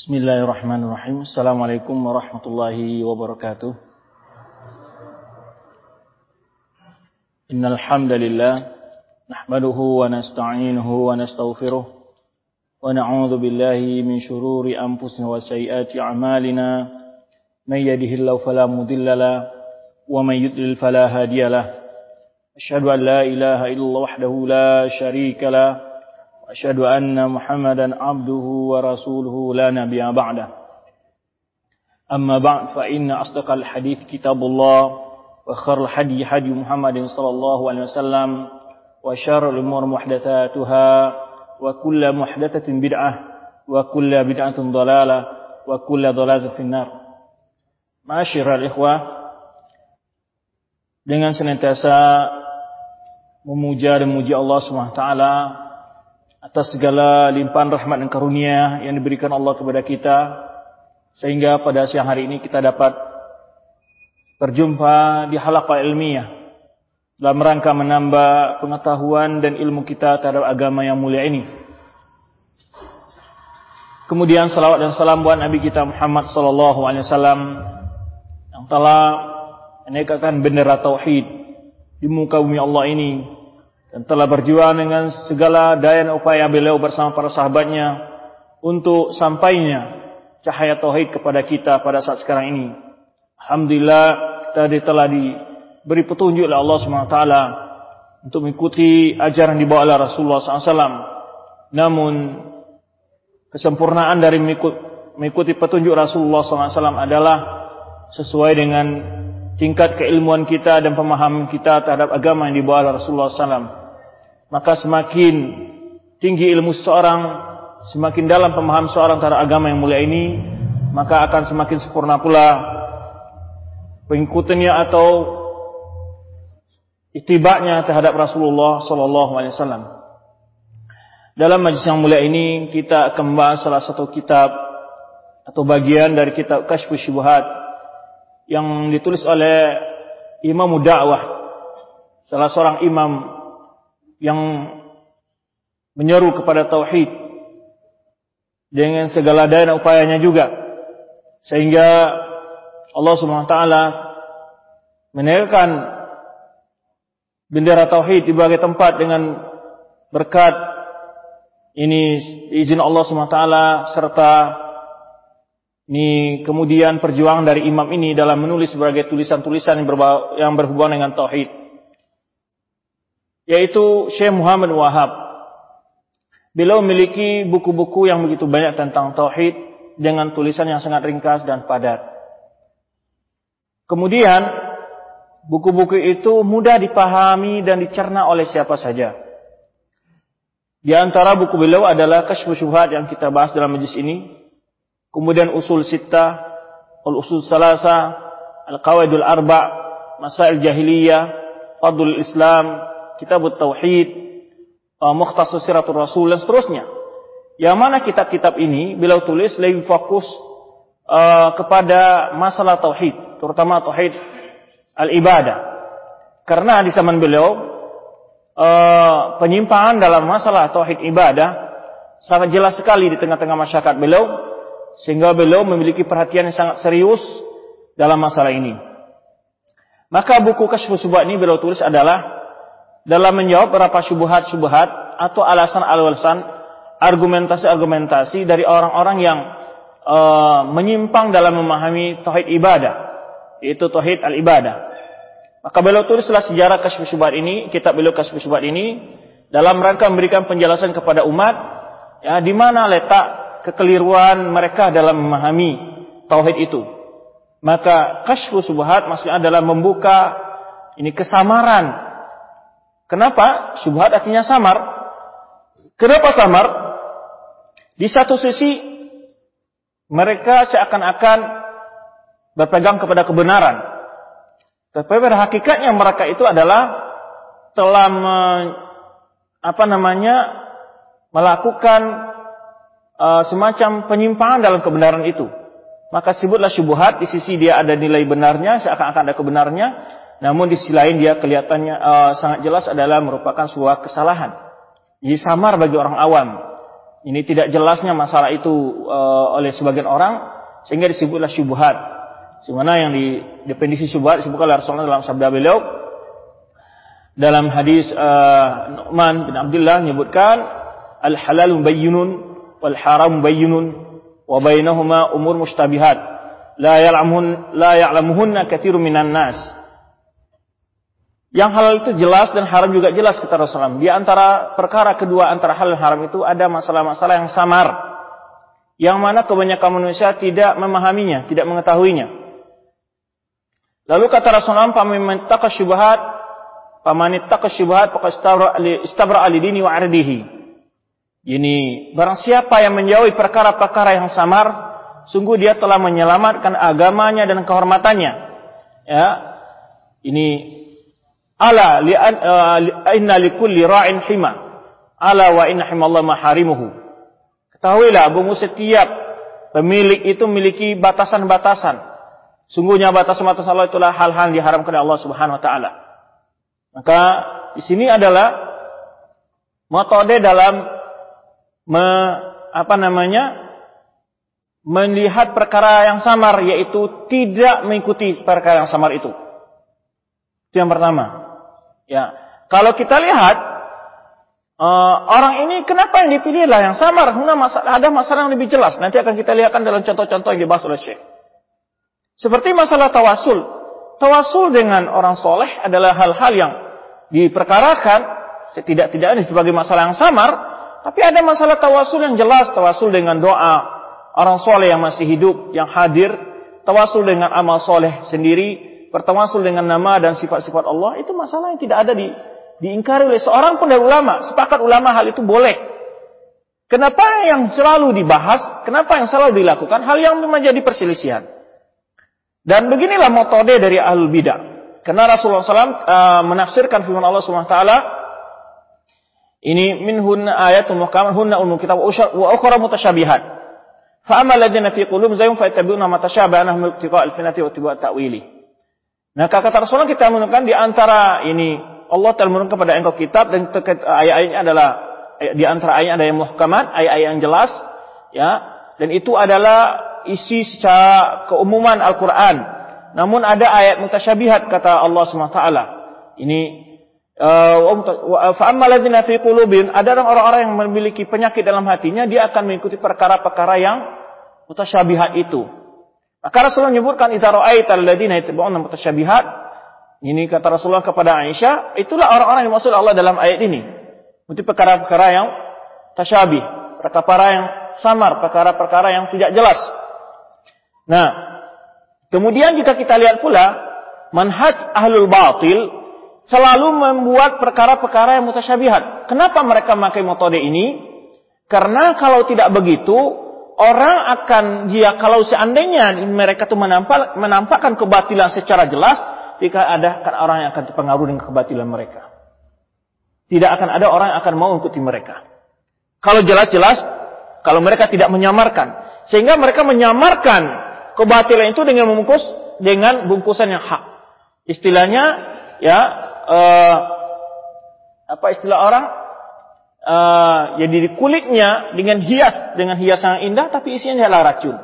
Bismillahirrahmanirrahim. Assalamualaikum warahmatullahi wabarakatuh. Innal hamdalillah nahmaduhu wa nasta'inuhu wa nastaghfiruh wa na'udzu billahi min shururi anfusina wa sayyiati a'malina may yahdihillahu fala mudilla wa may yudlil fala hadiya la. Ashhadu an la ilaha illallah wahdahu la sharika lahu وأشهد أن محمدا عبده ورسوله لا نبي بعده. أما بعد فإن أصدق الحديث كتاب الله وخر الحدي حدي محمد صلى الله عليه وسلم وشر الأمور محدثاتها وكل محدثة بدعة وكل بدعة ضلالة وكل ضلالة في النار. Masyiral ikhwah dengan senantiasa memuja dan memuji Allah Subhanahu wa taala atas segala limpahan rahmat dan karunia yang diberikan Allah kepada kita sehingga pada siang hari ini kita dapat berjumpa di halaqah ilmiah dalam rangka menambah pengetahuan dan ilmu kita terhadap agama yang mulia ini. Kemudian salawat dan salam buat Nabi kita Muhammad sallallahu alaihi wasallam yang telah menaikkan bendera tauhid di muka bumi Allah ini dan telah berjuang dengan segala daya upaya beliau bersama para sahabatnya untuk sampainya cahaya tauhid kepada kita pada saat sekarang ini. Alhamdulillah tadi telah diberi petunjuk oleh Allah SWT untuk mengikuti ajaran dibawa oleh Rasulullah SAW. Namun kesempurnaan dari mengikuti petunjuk Rasulullah SAW adalah sesuai dengan tingkat keilmuan kita dan pemahaman kita terhadap agama yang dibawa oleh Rasulullah SAW maka semakin tinggi ilmu seorang, semakin dalam pemahaman seorang terhadap agama yang mulia ini, maka akan semakin sempurna pula pengikutannya atau itibaknya terhadap Rasulullah sallallahu alaihi wasallam. Dalam majlis yang mulia ini kita akan membahas salah satu kitab atau bagian dari kitab Kashfus Syubhat yang ditulis oleh Imam Da'wah, salah seorang imam yang menyeru kepada tauhid. Dengan segala daya dan upayanya juga. Sehingga Allah Subhanahu wa taala menaikkan bendera tauhid di berbagai tempat dengan berkat ini izin Allah Subhanahu wa taala serta ini kemudian perjuangan dari imam ini dalam menulis sebagai tulisan-tulisan yang berhubungan dengan tauhid yaitu Syekh Muhammad Wahab. Beliau memiliki buku-buku yang begitu banyak tentang tauhid dengan tulisan yang sangat ringkas dan padat. Kemudian buku-buku itu mudah dipahami dan dicerna oleh siapa saja. Di antara buku beliau adalah Kashfu Syubhat yang kita bahas dalam majlis ini. Kemudian Usul Sittah, Al-Usul Salasa, Al-Qawaidul Arba', Masail Jahiliyah, Fadlul Islam, kitab tauhid, uh, siratul rasul dan seterusnya. Yang mana kitab-kitab ini beliau tulis lebih fokus uh, kepada masalah tauhid, terutama tauhid al-ibadah. Karena di zaman beliau uh, penyimpangan dalam masalah tauhid ibadah sangat jelas sekali di tengah-tengah masyarakat beliau sehingga beliau memiliki perhatian yang sangat serius dalam masalah ini. Maka buku Kasyfus Subhat ini beliau tulis adalah dalam menjawab beberapa syubhat-syubhat atau alasan-alasan argumentasi-argumentasi dari orang-orang yang uh, menyimpang dalam memahami tauhid ibadah, yaitu tauhid al-ibadah. Maka beliau tulislah sejarah kasyf syubhat ini, kitab beliau kasyf syubhat ini dalam rangka memberikan penjelasan kepada umat ya di mana letak kekeliruan mereka dalam memahami tauhid itu. Maka kasyf syubhat maksudnya adalah membuka ini kesamaran Kenapa? Subhat artinya samar. Kenapa samar? Di satu sisi mereka seakan-akan berpegang kepada kebenaran. Tapi pada hakikatnya mereka itu adalah telah me, apa namanya melakukan uh, semacam penyimpangan dalam kebenaran itu. Maka sebutlah syubhat di sisi dia ada nilai benarnya, seakan-akan ada kebenarnya, namun di sisi lain dia kelihatannya uh, sangat jelas adalah merupakan sebuah kesalahan. Jadi samar bagi orang awam. Ini tidak jelasnya masalah itu uh, oleh sebagian orang sehingga disebutlah syubhat. Semana yang di definisi syubhat disebutkan Rasulullah dalam sabda beliau dalam hadis uh, Nu'man bin Abdullah menyebutkan al halal bayyinun wal haram bayyinun wa bainahuma umur mustabihat la ya'lamun la ya'lamuhunna katsirun minan nas yang halal itu jelas dan haram juga jelas kata Rasulullah. Di antara perkara kedua antara halal dan haram itu ada masalah-masalah yang samar. Yang mana kebanyakan manusia tidak memahaminya, tidak mengetahuinya. Lalu kata Rasulullah, "Paman taqa syubhat, paman taqa syubhat faqad istabra li dini wa ardihi." Ini barang siapa yang menjauhi perkara-perkara yang samar, sungguh dia telah menyelamatkan agamanya dan kehormatannya. Ya. Ini Ala li uh, inna likulli ra'in hima. Ala wa inna himallah maharimuhu. Ketahuilah bahwa setiap pemilik itu memiliki batasan-batasan. Sungguhnya batasan-batasan Allah itulah hal-hal yang diharamkan oleh Allah Subhanahu wa taala. Maka di sini adalah metode dalam me, apa namanya? melihat perkara yang samar yaitu tidak mengikuti perkara yang samar itu. Itu yang pertama. Ya, kalau kita lihat uh, orang ini kenapa yang dipilih lah yang samar? Masalah, ada masalah yang lebih jelas. Nanti akan kita lihatkan dalam contoh-contoh yang dibahas oleh Syekh. Seperti masalah tawasul. Tawasul dengan orang soleh adalah hal-hal yang diperkarakan setidak-tidaknya sebagai masalah yang samar. Tapi ada masalah tawasul yang jelas. Tawasul dengan doa orang soleh yang masih hidup, yang hadir. Tawasul dengan amal soleh sendiri bertawasul dengan nama dan sifat-sifat Allah itu masalah yang tidak ada di diingkari oleh seorang pun dari ulama. Sepakat ulama hal itu boleh. Kenapa yang selalu dibahas, kenapa yang selalu dilakukan hal yang menjadi perselisihan. Dan beginilah metode dari ahlul bidah. Karena Rasulullah SAW uh, menafsirkan firman Allah SWT ini minhun ayatun muhkamat hunna umum kitab wa ukhra mutasyabihat. Fa amma alladziina fi qulubihim fa yattabi'una ma tashabaha minhu ibtigha'a al-fitnati wa ibtigha'a ta'wili. Nah, kata Rasulullah kita menemukan di antara ini Allah telah menurunkan kepada engkau kitab dan ayat-ayatnya adalah di antara ayat ada yang muhkamat, ayat-ayat yang jelas, ya. Dan itu adalah isi secara keumuman Al-Qur'an. Namun ada ayat mutasyabihat kata Allah SWT. Ini fa'amma ladzina fi qulubin ada orang-orang yang memiliki penyakit dalam hatinya dia akan mengikuti perkara-perkara yang mutasyabihat itu. Maka Rasulullah menyebutkan idza ra'aita alladziina yattabi'una mutasyabihat. Ini kata Rasulullah kepada Aisyah, itulah orang-orang yang maksud Allah dalam ayat ini. Itu perkara-perkara yang tasyabih, perkara-perkara yang samar, perkara-perkara yang tidak jelas. Nah, kemudian jika kita lihat pula manhaj ahlul batil selalu membuat perkara-perkara yang mutasyabihat. Kenapa mereka memakai metode ini? Karena kalau tidak begitu, orang akan dia kalau seandainya mereka itu menampak, menampakkan kebatilan secara jelas, jika ada orang yang akan terpengaruh dengan kebatilan mereka. Tidak akan ada orang yang akan mau mengikuti mereka. Kalau jelas-jelas, kalau mereka tidak menyamarkan, sehingga mereka menyamarkan kebatilan itu dengan membungkus dengan bungkusan yang hak. Istilahnya, ya, eh, apa istilah orang? Uh, jadi di kulitnya dengan hias dengan hias yang indah tapi isinya adalah racun.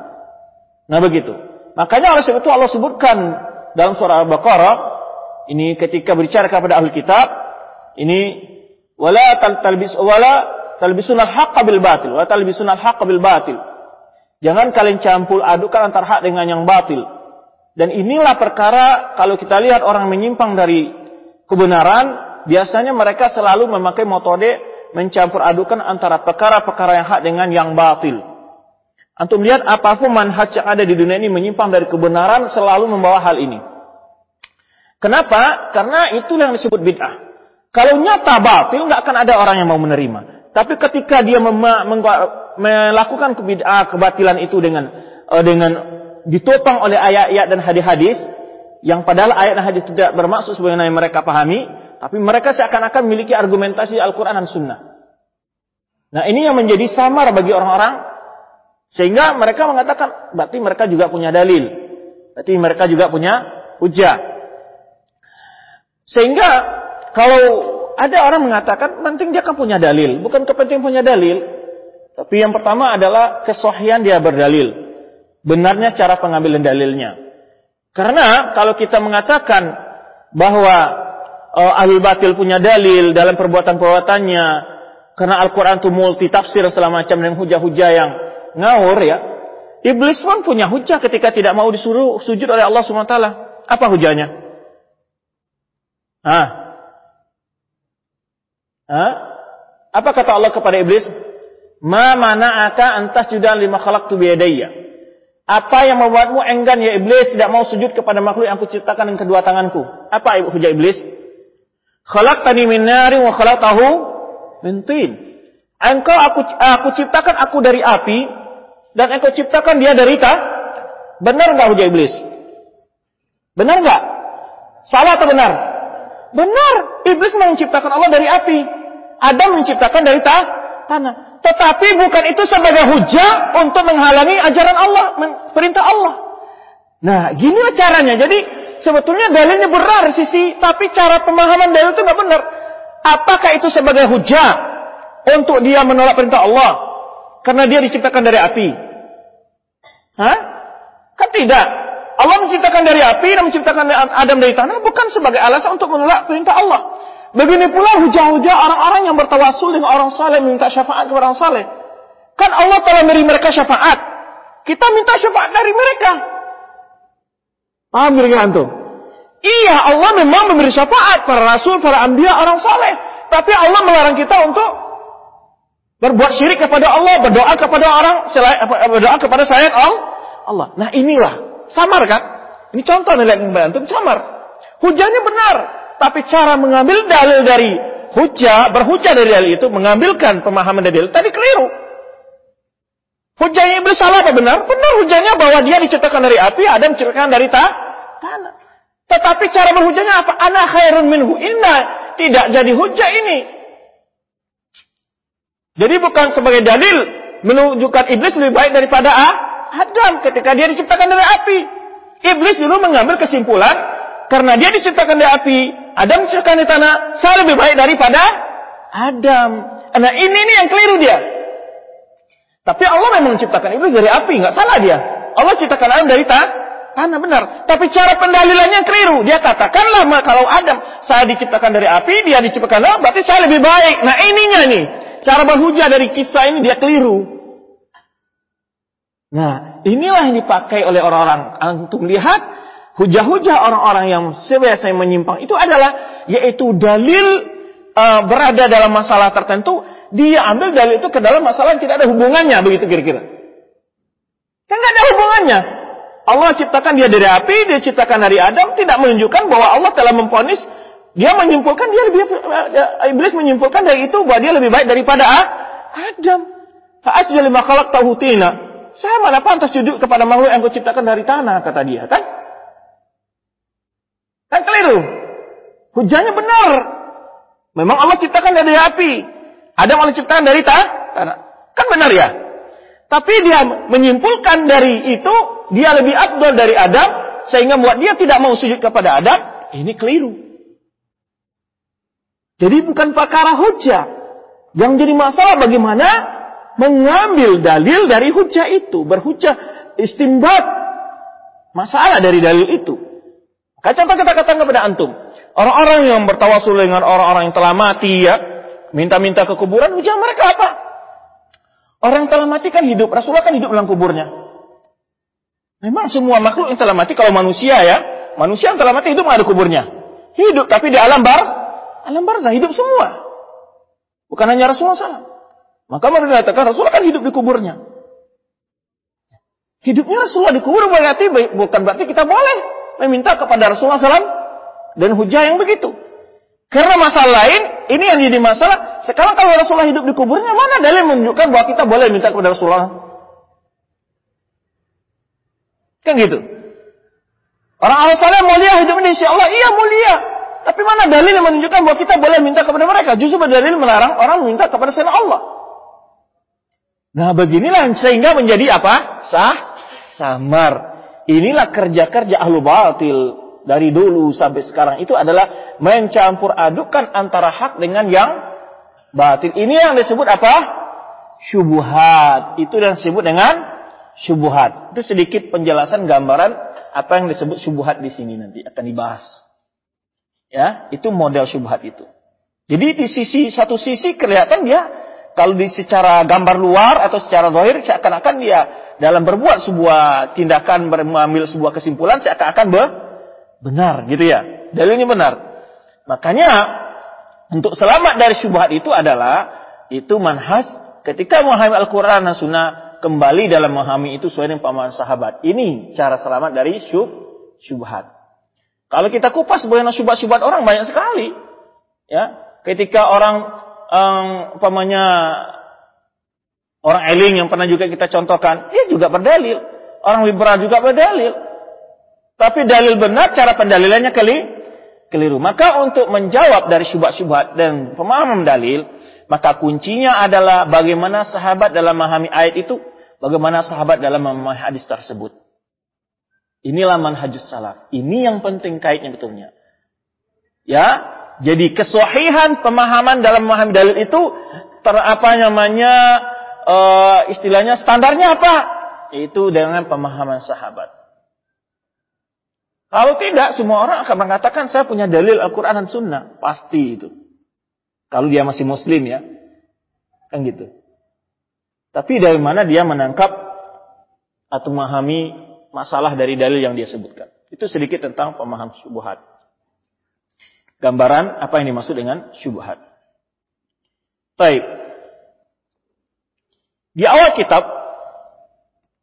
Nah begitu. Makanya oleh sebab itu Allah sebutkan dalam surah Al-Baqarah ini ketika berbicara kepada ahli kitab ini wala talbis wala talbisun al-haqqa bil batil wala talbisun al-haqqa bil batil. Jangan kalian campur adukan antara hak dengan yang batil. Dan inilah perkara kalau kita lihat orang menyimpang dari kebenaran, biasanya mereka selalu memakai metode mencampur adukan antara perkara-perkara yang hak dengan yang batil. Antum lihat apa pun manhaj yang ada di dunia ini menyimpang dari kebenaran selalu membawa hal ini. Kenapa? Karena itu yang disebut bid'ah. Kalau nyata batil nggak akan ada orang yang mau menerima. Tapi ketika dia melakukan kebid'ah, kebatilan itu dengan uh, dengan ditopang oleh ayat-ayat dan hadis-hadis yang padahal ayat dan hadis tidak bermaksud sebagaimana mereka pahami, tapi mereka seakan-akan memiliki argumentasi Al-Quran dan Sunnah. Nah ini yang menjadi samar bagi orang-orang. Sehingga mereka mengatakan, berarti mereka juga punya dalil. Berarti mereka juga punya hujah. Sehingga kalau ada orang mengatakan, penting dia kan punya dalil. Bukan kepentingan punya dalil. Tapi yang pertama adalah kesohian dia berdalil. Benarnya cara pengambilan dalilnya. Karena kalau kita mengatakan bahwa uh, ahli batil punya dalil dalam perbuatan-perbuatannya, karena Al-Quran itu multi tafsir segala macam dengan hujah-hujah yang ngawur ya. Iblis pun punya hujah ketika tidak mau disuruh sujud oleh Allah SWT. Apa hujahnya? Hah? Apa kata Allah kepada iblis? Ma mana'aka antas judan lima khalaqtu biyadayya. Apa yang membuatmu enggan ya iblis tidak mau sujud kepada makhluk yang aku ciptakan dengan kedua tanganku? Apa ibu hujah iblis? Khalaqtani min nari wa khalaqtahu min tin. Engkau aku aku ciptakan aku dari api dan engkau ciptakan dia dari ta? Benar enggak hujah iblis? Benar enggak? Salah atau benar? Benar. Iblis menciptakan Allah dari api. Adam menciptakan dari ta? tanah. Tetapi bukan itu sebagai hujah untuk menghalangi ajaran Allah, perintah Allah. Nah, ginilah caranya. Jadi sebetulnya dalilnya benar sisi, tapi cara pemahaman dalil itu nggak benar. Apakah itu sebagai hujah untuk dia menolak perintah Allah karena dia diciptakan dari api? Hah? Kan tidak. Allah menciptakan dari api dan menciptakan Adam dari tanah bukan sebagai alasan untuk menolak perintah Allah. Begini pula hujah-hujah orang-orang yang bertawasul dengan orang saleh minta syafaat kepada orang saleh. Kan Allah telah beri mereka syafaat. Kita minta syafaat dari mereka. Paham kira antum? Iya, Allah memang memberi syafaat para rasul, para ambia, orang saleh. Tapi Allah melarang kita untuk berbuat syirik kepada Allah, berdoa kepada orang, berdoa kepada selain Allah. Nah inilah, samar kan? Ini contoh nih lihat antum, samar. Hujannya benar, tapi cara mengambil dalil dari hujah, berhujah dari dalil itu, mengambilkan pemahaman dari dalil, tadi keliru. Hujahnya iblis salah apa benar? Benar hujahnya bahwa dia diciptakan dari api, Adam diciptakan dari ta tanah. Tetapi cara berhujahnya apa? Ana khairun minhu inna. Tidak jadi hujah ini. Jadi bukan sebagai dalil menunjukkan iblis lebih baik daripada Adam ketika dia diciptakan dari api. Iblis dulu mengambil kesimpulan karena dia diciptakan dari api, Adam diciptakan di tanah, saya lebih baik daripada Adam. Nah ini nih yang keliru dia. Tapi Allah memang menciptakan iblis dari api, nggak salah dia. Allah ciptakan Adam dari ta tanah benar. Tapi cara pendalilannya keliru. Dia katakanlah kalau Adam saya diciptakan dari api, dia diciptakan dari berarti saya lebih baik. Nah ininya nih, cara berhujah dari kisah ini dia keliru. Nah, inilah yang dipakai oleh orang-orang. Antum lihat hujah-hujah orang-orang yang sebiasa menyimpang itu adalah yaitu dalil uh, berada dalam masalah tertentu dia ambil dalil itu ke dalam masalah yang tidak ada hubungannya begitu kira-kira kan ada hubungannya Allah ciptakan dia dari api dia ciptakan dari Adam tidak menunjukkan bahwa Allah telah memponis dia menyimpulkan dia lebih uh, iblis menyimpulkan dari itu bahwa dia lebih baik daripada Adam Fa'asjal lima khalaq tahutina saya mana pantas sujud kepada makhluk yang kuciptakan dari tanah kata dia kan Kan keliru. Hujannya benar. Memang Allah ciptakan dari api. Adam Allah ciptakan dari tanah. Kan benar ya? Tapi dia menyimpulkan dari itu, dia lebih abdul dari Adam, sehingga buat dia tidak mau sujud kepada Adam, ini keliru. Jadi bukan perkara hujah. Yang jadi masalah bagaimana mengambil dalil dari hujah itu. Berhujah istimbat. Masalah dari dalil itu. Maka contoh kita katakan kepada antum. Orang-orang yang bertawasul dengan orang-orang yang telah mati ya. Minta-minta ke kuburan. Ujian mereka apa? Orang telah mati kan hidup. Rasulullah kan hidup dalam kuburnya. Memang semua makhluk yang telah mati. Kalau manusia ya. Manusia yang telah mati hidup ada kuburnya. Hidup. Tapi di alam bar. Alam barzah hidup semua. Bukan hanya Rasulullah SAW. Maka mereka katakan Rasulullah kan hidup di kuburnya. Hidupnya Rasulullah di kubur berarti bukan berarti kita boleh meminta kepada Rasulullah SAW dan hujah yang begitu. Karena masalah lain, ini yang jadi masalah. Sekarang kalau Rasulullah hidup di kuburnya, mana dalil menunjukkan bahwa kita boleh minta kepada Rasulullah? Kan gitu. Orang Allah saleh mulia hidup ini insya Allah, iya mulia. Tapi mana dalil yang menunjukkan bahwa kita boleh minta kepada mereka? Justru berdalil melarang orang meminta kepada selain Allah. Nah beginilah sehingga menjadi apa? Sah, samar. Inilah kerja-kerja ahlu batil dari dulu sampai sekarang itu adalah mencampur adukan antara hak dengan yang batil. Ini yang disebut apa? syubhat. Itu yang disebut dengan syubhat. Itu sedikit penjelasan gambaran apa yang disebut syubhat di sini nanti akan dibahas. Ya, itu model syubhat itu. Jadi di sisi satu sisi kelihatan dia kalau di secara gambar luar atau secara zahir seakan-akan dia dalam berbuat sebuah tindakan mengambil sebuah kesimpulan seakan-akan be benar gitu ya. Dalilnya benar. Makanya untuk selamat dari syubhat itu adalah itu manhaj ketika memahami Al-Qur'an dan Sunnah kembali dalam memahami itu sesuai dengan pemahaman sahabat. Ini cara selamat dari syub, syubhat. Kalau kita kupas bagaimana syubhat-syubhat orang banyak sekali. Ya, ketika orang um, umpamanya orang eling yang pernah juga kita contohkan, dia juga berdalil. Orang liberal juga berdalil. Tapi dalil benar, cara pendalilannya keli, keliru. Maka untuk menjawab dari syubhat-syubhat dan pemahaman dalil, maka kuncinya adalah bagaimana sahabat dalam memahami ayat itu, bagaimana sahabat dalam memahami hadis tersebut. Inilah manhajus salaf. Ini yang penting kaitnya betulnya. Ya, jadi kesohihan pemahaman dalam memahami dalil itu ter apa namanya uh, istilahnya standarnya apa? Itu dengan pemahaman sahabat. Kalau tidak, semua orang akan mengatakan saya punya dalil Al-Quran dan Sunnah. Pasti itu. Kalau dia masih muslim ya. Kan gitu. Tapi dari mana dia menangkap atau memahami masalah dari dalil yang dia sebutkan. Itu sedikit tentang pemahaman syubhat. Gambaran apa yang dimaksud dengan syubhat. Baik. Di awal kitab,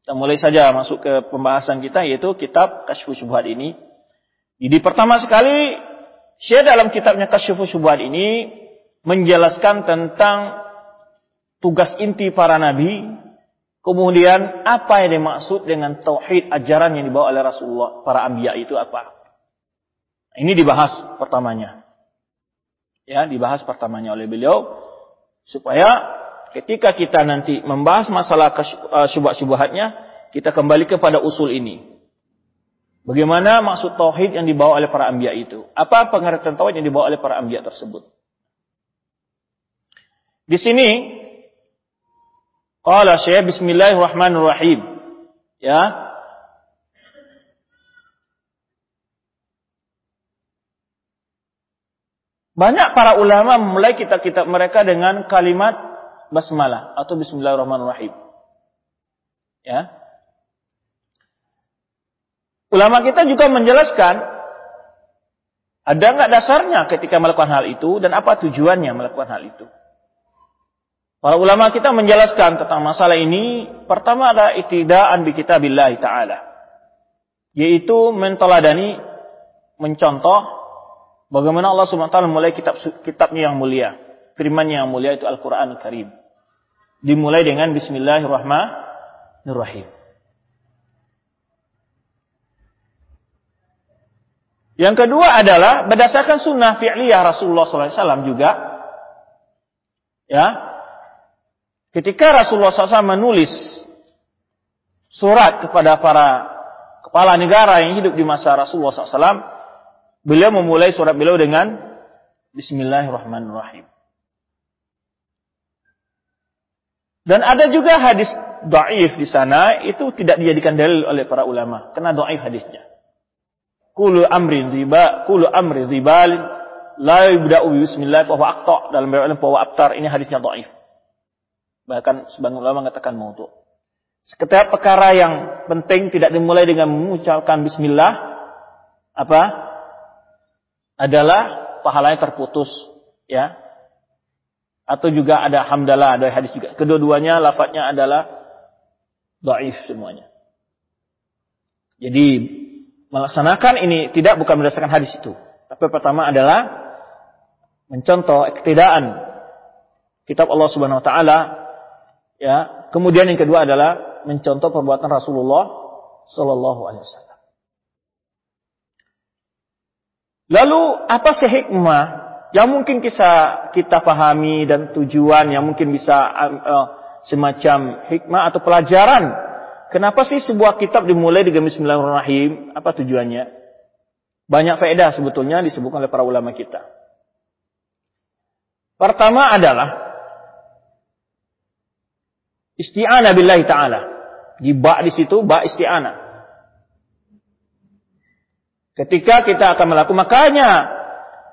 kita mulai saja masuk ke pembahasan kita yaitu kitab Kasyfu Syubhat ini. Jadi pertama sekali Syekh dalam kitabnya Kasyfu Syubhat ini menjelaskan tentang tugas inti para nabi, kemudian apa yang dimaksud dengan tauhid ajaran yang dibawa oleh Rasulullah para anbiya itu apa. Ini dibahas pertamanya. Ya, dibahas pertamanya oleh beliau supaya ketika kita nanti membahas masalah eh, syubhat-syubhatnya, kita kembali kepada usul ini. Bagaimana maksud tauhid yang dibawa oleh para anbiya itu? Apa pengertian tauhid yang dibawa oleh para anbiya tersebut? Di sini qala Syekh bismillahirrahmanirrahim. Ya. Banyak para ulama memulai kitab-kitab mereka dengan kalimat basmalah atau bismillahirrahmanirrahim. Ya. Ulama kita juga menjelaskan ada nggak dasarnya ketika melakukan hal itu dan apa tujuannya melakukan hal itu. Para ulama kita menjelaskan tentang masalah ini. Pertama adalah itidaan bi kitabillah ta'ala. Yaitu mentoladani, mencontoh bagaimana Allah SWT memulai kitab kitabnya yang mulia. Firmannya yang mulia itu Al-Quran Al-Karim. Dimulai dengan Bismillahirrahmanirrahim. Yang kedua adalah berdasarkan sunnah fi'liyah Rasulullah SAW juga. Ya, Ketika Rasulullah SAW menulis surat kepada para kepala negara yang hidup di masa Rasulullah SAW, beliau memulai surat beliau dengan Bismillahirrahmanirrahim. Dan ada juga hadis do'if di sana, itu tidak dijadikan dalil oleh para ulama, karena do'if hadisnya. Kulu amrin riba, kulu amri ribal, la yubda'u bismillah, bahwa akta, dalam bahwa abtar, ini hadisnya do'if. Bahkan sebagian ulama mengatakan maudhu. Setiap perkara yang penting tidak dimulai dengan mengucapkan bismillah apa? adalah pahalanya terputus, ya. Atau juga ada hamdalah, ada hadis juga. Kedua-duanya lafadznya adalah dhaif semuanya. Jadi melaksanakan ini tidak bukan berdasarkan hadis itu. Tapi pertama adalah mencontoh ketidaan kitab Allah Subhanahu wa taala Ya, kemudian yang kedua adalah mencontoh perbuatan Rasulullah Shallallahu Alaihi Wasallam. Lalu apa sih hikmah yang mungkin bisa kita pahami dan tujuan yang mungkin bisa uh, semacam hikmah atau pelajaran? Kenapa sih sebuah kitab dimulai dengan Bismillahirrahmanirrahim? Apa tujuannya? Banyak faedah sebetulnya disebutkan oleh para ulama kita. Pertama adalah Isti'anah billahi ta'ala. Di ba di situ, ba isti'anah. Ketika kita akan melakukan, makanya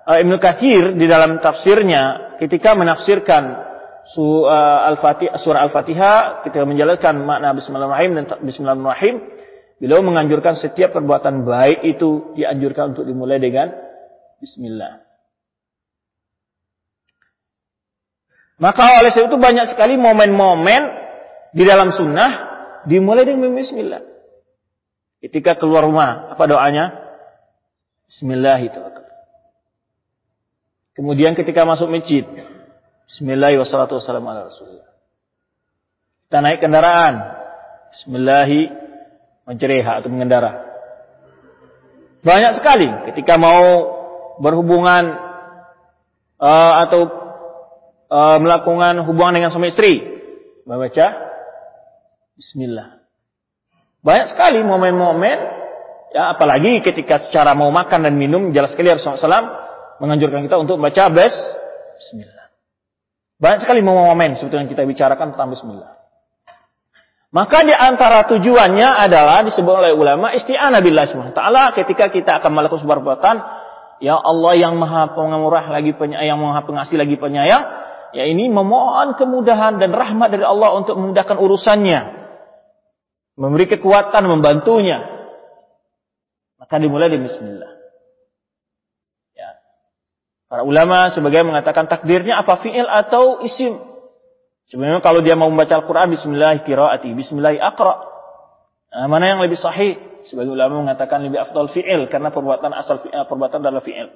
Ibnu Katsir di dalam tafsirnya ketika menafsirkan Al-Fatihah surah Al-Fatihah ketika menjelaskan makna bismillahirrahmanirrahim dan bismillahirrahmanirrahim beliau menganjurkan setiap perbuatan baik itu dianjurkan untuk dimulai dengan bismillah. Maka oleh sebab itu banyak sekali momen-momen di dalam sunnah dimulai dengan bismillah. Ketika keluar rumah, apa doanya? Bismillahirrahmanirrahim. Kemudian ketika masuk masjid, Bismillahirrahmanirrahim. Kita naik kendaraan, Bismillahi mencereha atau mengendara. Banyak sekali ketika mau berhubungan uh, atau uh, melakukan hubungan dengan suami istri, membaca Bismillah. Banyak sekali momen-momen Ya, apalagi ketika secara mau makan dan minum, jelas sekali Rasulullah menganjurkan kita untuk membaca bes, Bismillah. Banyak sekali momen sebetulnya kita bicarakan tentang Bismillah. Maka di antara tujuannya adalah disebut oleh ulama isti'anah billah subhanahu ta'ala ketika kita akan melakukan sebuah perbuatan ya Allah yang maha pengamurah lagi penyayang, yang maha pengasih lagi penyayang ya ini memohon kemudahan dan rahmat dari Allah untuk memudahkan urusannya memberi kekuatan membantunya maka dimulai dari bismillah. Para ulama sebagai mengatakan takdirnya apa fi'il atau isim. Sebenarnya kalau dia mau membaca Al-Quran bismillah qiraati, bismillah. Nah, mana yang lebih sahih? Sebagai ulama mengatakan lebih afdal fi'il karena perbuatan asal fi'il, perbuatan adalah fi'il.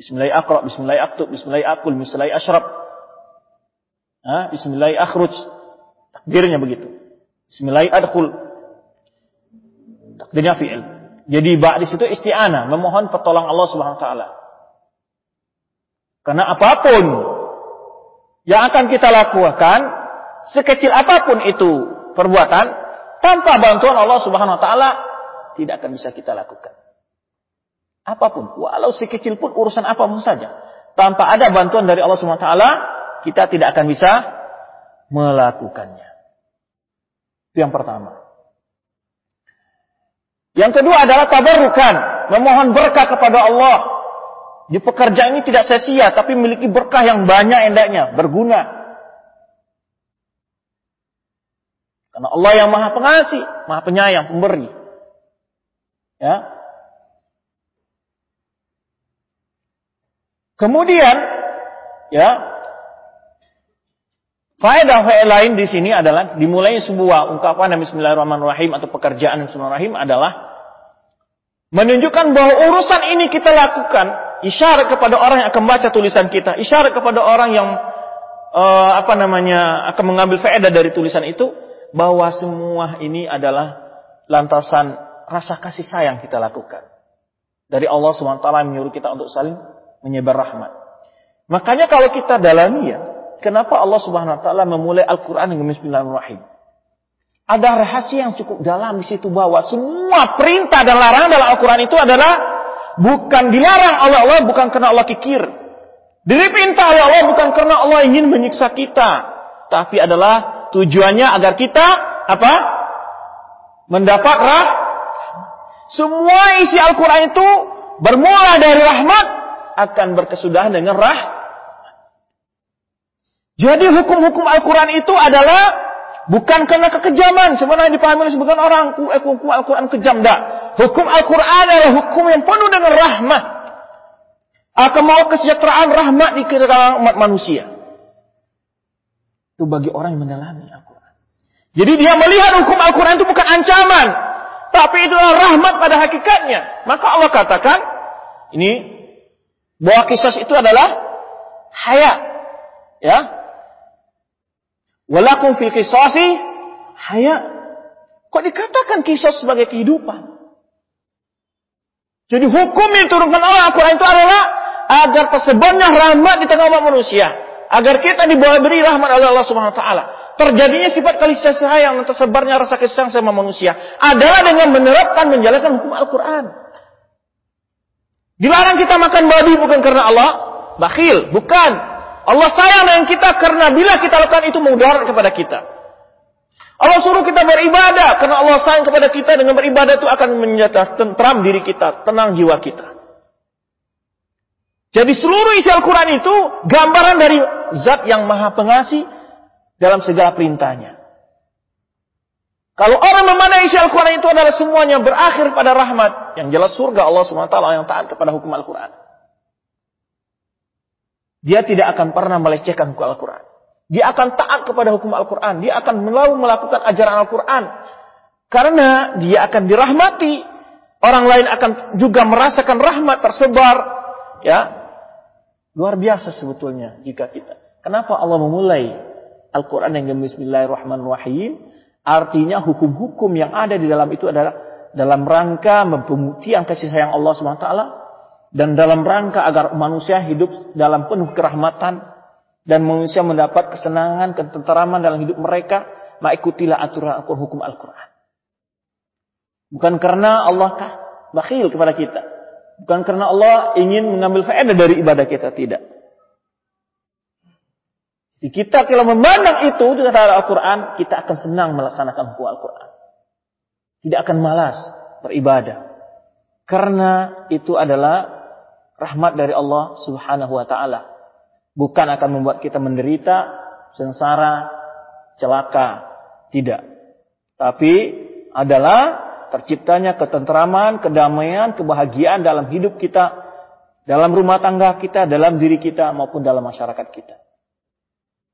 Bismillah akra, bismillah aktub, bismillah akul, bismillah ashrab. Nah, bismillah. Takdirnya begitu. Bismillah adkhul. Takdirnya fi'il. Jadi ba di situ isti'anah, memohon pertolongan Allah Subhanahu wa taala. Karena apa pun yang akan kita lakukan, sekecil apa pun itu perbuatan, tanpa bantuan Allah Subhanahu wa taala tidak akan bisa kita lakukan. Apa pun, walau sekecil pun urusan apa pun saja, tanpa ada bantuan dari Allah Subhanahu wa taala, kita tidak akan bisa melakukannya. Itu yang pertama. Yang kedua adalah tabarukan, memohon berkah kepada Allah. Di pekerjaan ini tidak sia-sia, tapi memiliki berkah yang banyak endaknya, berguna. Karena Allah yang maha pengasih, maha penyayang, pemberi. Ya. Kemudian, ya, Faedah lain di sini adalah dimulai sebuah ungkapan Bismillahirrahmanirrahim atau pekerjaan Bismillahirrahmanirrahim adalah menunjukkan bahwa urusan ini kita lakukan isyarat kepada orang yang akan baca tulisan kita, isyarat kepada orang yang uh, apa namanya akan mengambil faedah dari tulisan itu bahwa semua ini adalah lantasan rasa kasih sayang kita lakukan. Dari Allah SWT menyuruh kita untuk saling menyebar rahmat. Makanya kalau kita dalami ya, Kenapa Allah Subhanahu wa taala memulai Al-Qur'an dengan bismillahirrahmanirrahim? Ada rahasia yang cukup dalam di situ bahwa semua perintah dan larangan dalam Al-Qur'an itu adalah bukan dilarang oleh Allah bukan karena Allah kikir. Diperintah oleh Allah bukan karena Allah ingin menyiksa kita, tapi adalah tujuannya agar kita apa? Mendapat rah. Semua isi Al-Qur'an itu bermula dari rahmat akan berkesudahan dengan rah jadi hukum-hukum Al-Quran itu adalah bukan karena kekejaman. Sebenarnya dipahami oleh sebagian orang, eh, hukum Al-Quran kejam. Tidak. Hukum Al-Quran adalah hukum yang penuh dengan rahmat. Akan mau kesejahteraan rahmat di kalangan umat manusia. Itu bagi orang yang mendalami Al-Quran. Jadi dia melihat hukum Al-Quran itu bukan ancaman. Tapi itu adalah rahmat pada hakikatnya. Maka Allah katakan, ini, bahwa kisah itu adalah hayat. Ya, Walakum fil qisasi haya. Kok dikatakan kisah sebagai kehidupan? Jadi hukum yang turunkan Allah Al-Quran itu adalah agar tersebarnya rahmat di tengah umat manusia. Agar kita diberi rahmat oleh Allah Subhanahu wa taala. Terjadinya sifat kasih sayang dan tersebarnya rasa kasih sayang sama manusia adalah dengan menerapkan menjalankan hukum Al-Quran. Dilarang kita makan babi bukan karena Allah bakhil, bukan. Allah sayang dengan kita karena bila kita lakukan itu mudarat kepada kita. Allah suruh kita beribadah karena Allah sayang kepada kita dengan beribadah itu akan menyatakan tentram diri kita, tenang jiwa kita. Jadi seluruh isi Al-Quran itu gambaran dari zat yang maha pengasih dalam segala perintahnya. Kalau orang memandang isi Al-Quran itu adalah semuanya berakhir pada rahmat. Yang jelas surga Allah SWT yang taat kepada hukum Al-Quran. Dia tidak akan pernah melecehkan hukum Al-Quran. Dia akan taat kepada hukum Al-Quran. Dia akan melalui melakukan ajaran Al-Quran. Karena dia akan dirahmati. Orang lain akan juga merasakan rahmat tersebar. Ya, Luar biasa sebetulnya jika kita. Kenapa Allah memulai Al-Quran dengan Bismillahirrahmanirrahim? Artinya hukum-hukum yang ada di dalam itu adalah dalam rangka pembuktian kasih sayang Allah SWT dan dalam rangka agar manusia hidup dalam penuh kerahmatan dan manusia mendapat kesenangan, ketenteraman dalam hidup mereka, mengikutilah aturan hukum Al-Quran. Bukan karena Allah kah bakhil kepada kita. Bukan karena Allah ingin mengambil faedah dari ibadah kita, tidak. Jadi kita kalau memandang itu kata Al-Quran, kita akan senang melaksanakan hukum Al-Quran. Tidak akan malas beribadah. Karena itu adalah rahmat dari Allah subhanahu wa ta'ala bukan akan membuat kita menderita, sengsara, celaka. Tidak. Tapi adalah terciptanya ketentraman, kedamaian, kebahagiaan dalam hidup kita, dalam rumah tangga kita, dalam diri kita, maupun dalam masyarakat kita.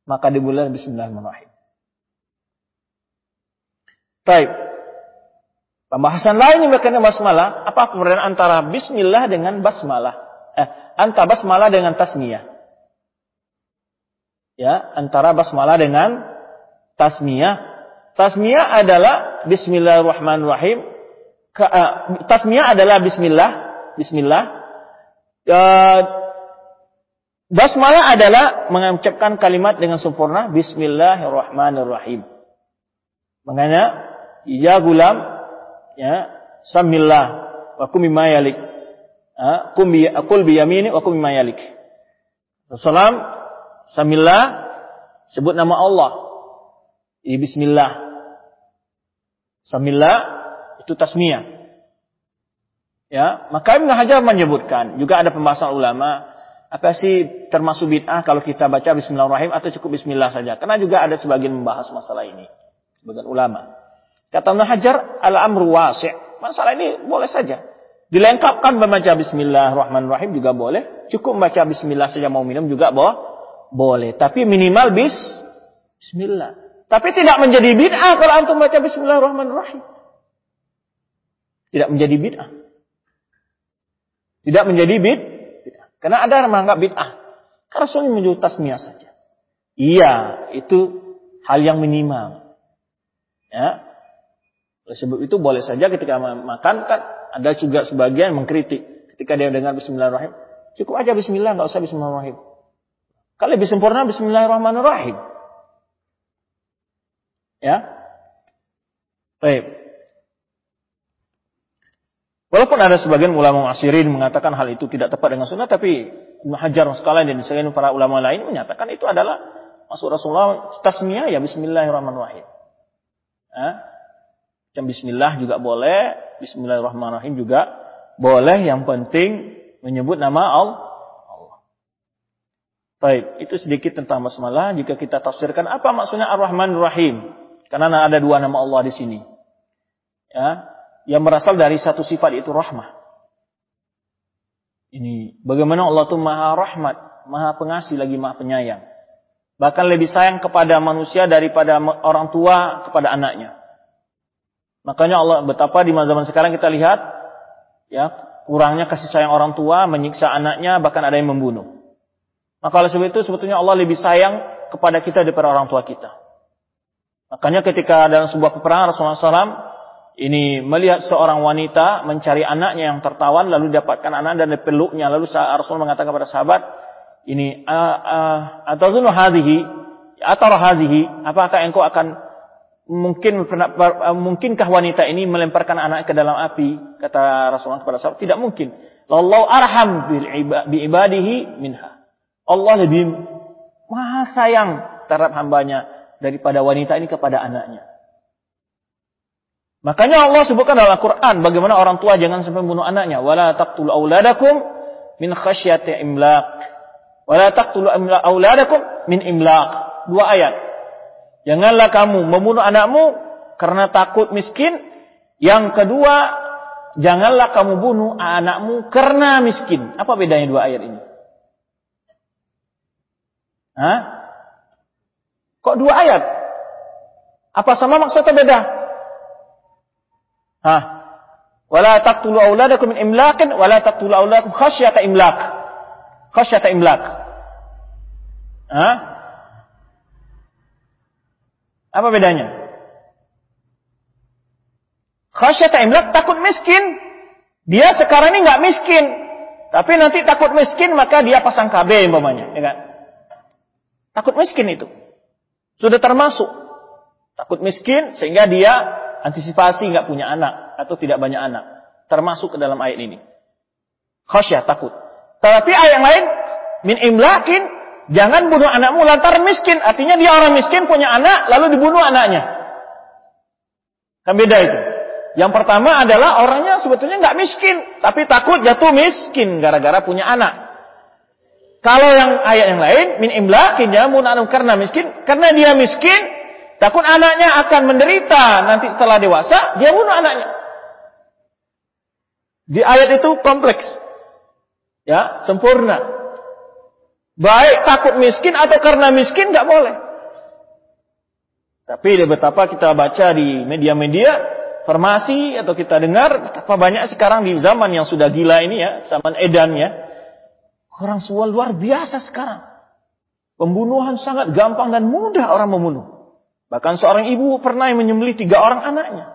Maka dimulai Bismillahirrahmanirrahim. Baik. Pembahasan lain yang berkaitan basmalah, apa perbedaan antara bismillah dengan basmalah? Eh, antara basmalah dengan tasmiyah ya antara basmalah dengan tasmiyah. Tasmiyah adalah Bismillahirrahmanirrahim. Uh, tasmiyah adalah Bismillah, Bismillah. Uh, basmalah adalah mengucapkan kalimat dengan sempurna Bismillahirrahmanirrahim. Makanya ya gulam ya samillah wa kum mimma yalik. Kum bi yamini wa kum mimma yalik. Salam Samillah sebut nama Allah. Ini bismillah. Samillah itu tasmiyah. Ya, maka Ibnu Hajar menyebutkan, juga ada pembahasan ulama, apa sih termasuk bid'ah kalau kita baca bismillahirrahmanirrahim atau cukup bismillah saja? Karena juga ada sebagian membahas masalah ini. Sebagian ulama. Kata Ibnu Hajar, al-amru wasi'. Masalah ini boleh saja. Dilengkapkan membaca bismillahirrahmanirrahim juga boleh. Cukup membaca bismillah saja mau minum juga boleh boleh. Tapi minimal bis Bismillah. Tapi tidak menjadi bid'ah kalau antum baca Bismillahirrahmanirrahim. Tidak menjadi bid'ah. Tidak menjadi bid'ah. Karena ada yang menganggap bid'ah. Karena Rasul menyebut tasmiyah saja. Iya, itu hal yang minimal. Ya. Sebab itu boleh saja ketika makan kan ada juga sebagian mengkritik ketika dia dengar Bismillahirrahmanirrahim. Cukup aja Bismillah, nggak usah Bismillahirrahmanirrahim. Kalau lebih sempurna Bismillahirrahmanirrahim. Ya. Baik. Walaupun ada sebagian ulama asirin mengatakan hal itu tidak tepat dengan sunnah, tapi Ibnu Hajar sekalian dan sebagian para ulama lain menyatakan itu adalah masuk Rasulullah tasmiyah ya Bismillahirrahmanirrahim. Ya. Macam Bismillah juga boleh, Bismillahirrahmanirrahim juga boleh. Yang penting menyebut nama Allah Baik, itu sedikit tentang basmalah. Jika kita tafsirkan apa maksudnya Ar-Rahman Rahim? Karena ada dua nama Allah di sini. Ya, yang berasal dari satu sifat itu rahmah. Ini bagaimana Allah itu maha rahmat, maha pengasih lagi maha penyayang. Bahkan lebih sayang kepada manusia daripada orang tua kepada anaknya. Makanya Allah betapa di zaman sekarang kita lihat ya kurangnya kasih sayang orang tua, menyiksa anaknya, bahkan ada yang membunuh. Maka oleh sebab itu sebetulnya Allah lebih sayang kepada kita daripada orang tua kita. Makanya ketika dalam sebuah peperangan Rasulullah SAW ini melihat seorang wanita mencari anaknya yang tertawan lalu dapatkan anak dan dipeluknya lalu Rasul mengatakan kepada sahabat ini atau hadhihi atau hadhihi apakah engkau akan mungkin mungkinkah wanita ini melemparkan anak ke dalam api kata Rasulullah kepada sahabat tidak mungkin Allah arham bi ibadihi minha Allah lebih maha sayang terhadap hambanya daripada wanita ini kepada anaknya. Makanya Allah sebutkan dalam Al-Quran bagaimana orang tua jangan sampai membunuh anaknya. Wala taqtul auladakum min khasyati imlaq. Wala taqtul auladakum min imlaq. Dua ayat. Janganlah kamu membunuh anakmu karena takut miskin. Yang kedua, janganlah kamu bunuh anakmu karena miskin. Apa bedanya dua ayat ini? Hah? Kok dua ayat? Apa sama maksudnya beda? Hah? Wala taqtulu auladakum min imlaqin wala taqtulu auladakum khasyata imlaq. Khasyata imlaq. Hah? Apa bedanya? Khasyata imlaq takut miskin. Dia sekarang ini nggak miskin. Tapi nanti takut miskin maka dia pasang KB umpamanya, ya kan? Takut miskin itu. Sudah termasuk. Takut miskin sehingga dia antisipasi nggak punya anak atau tidak banyak anak. Termasuk ke dalam ayat ini. Khasyah, takut. Tapi ayat yang lain, min imlakin, jangan bunuh anakmu lantaran miskin. Artinya dia orang miskin punya anak, lalu dibunuh anaknya. Kan beda itu. Yang pertama adalah orangnya sebetulnya nggak miskin, tapi takut jatuh miskin gara-gara punya anak. Kalau yang ayat yang lain, min imlakin jamun anu karena miskin, karena dia miskin, takut anaknya akan menderita nanti setelah dewasa, dia bunuh anaknya. Di ayat itu kompleks. Ya, sempurna. Baik takut miskin atau karena miskin nggak boleh. Tapi betapa kita baca di media-media farmasi atau kita dengar betapa banyak sekarang di zaman yang sudah gila ini ya, zaman edan ya Orang semua luar biasa sekarang. Pembunuhan sangat gampang dan mudah orang membunuh. Bahkan seorang ibu pernah menyembelih tiga orang anaknya.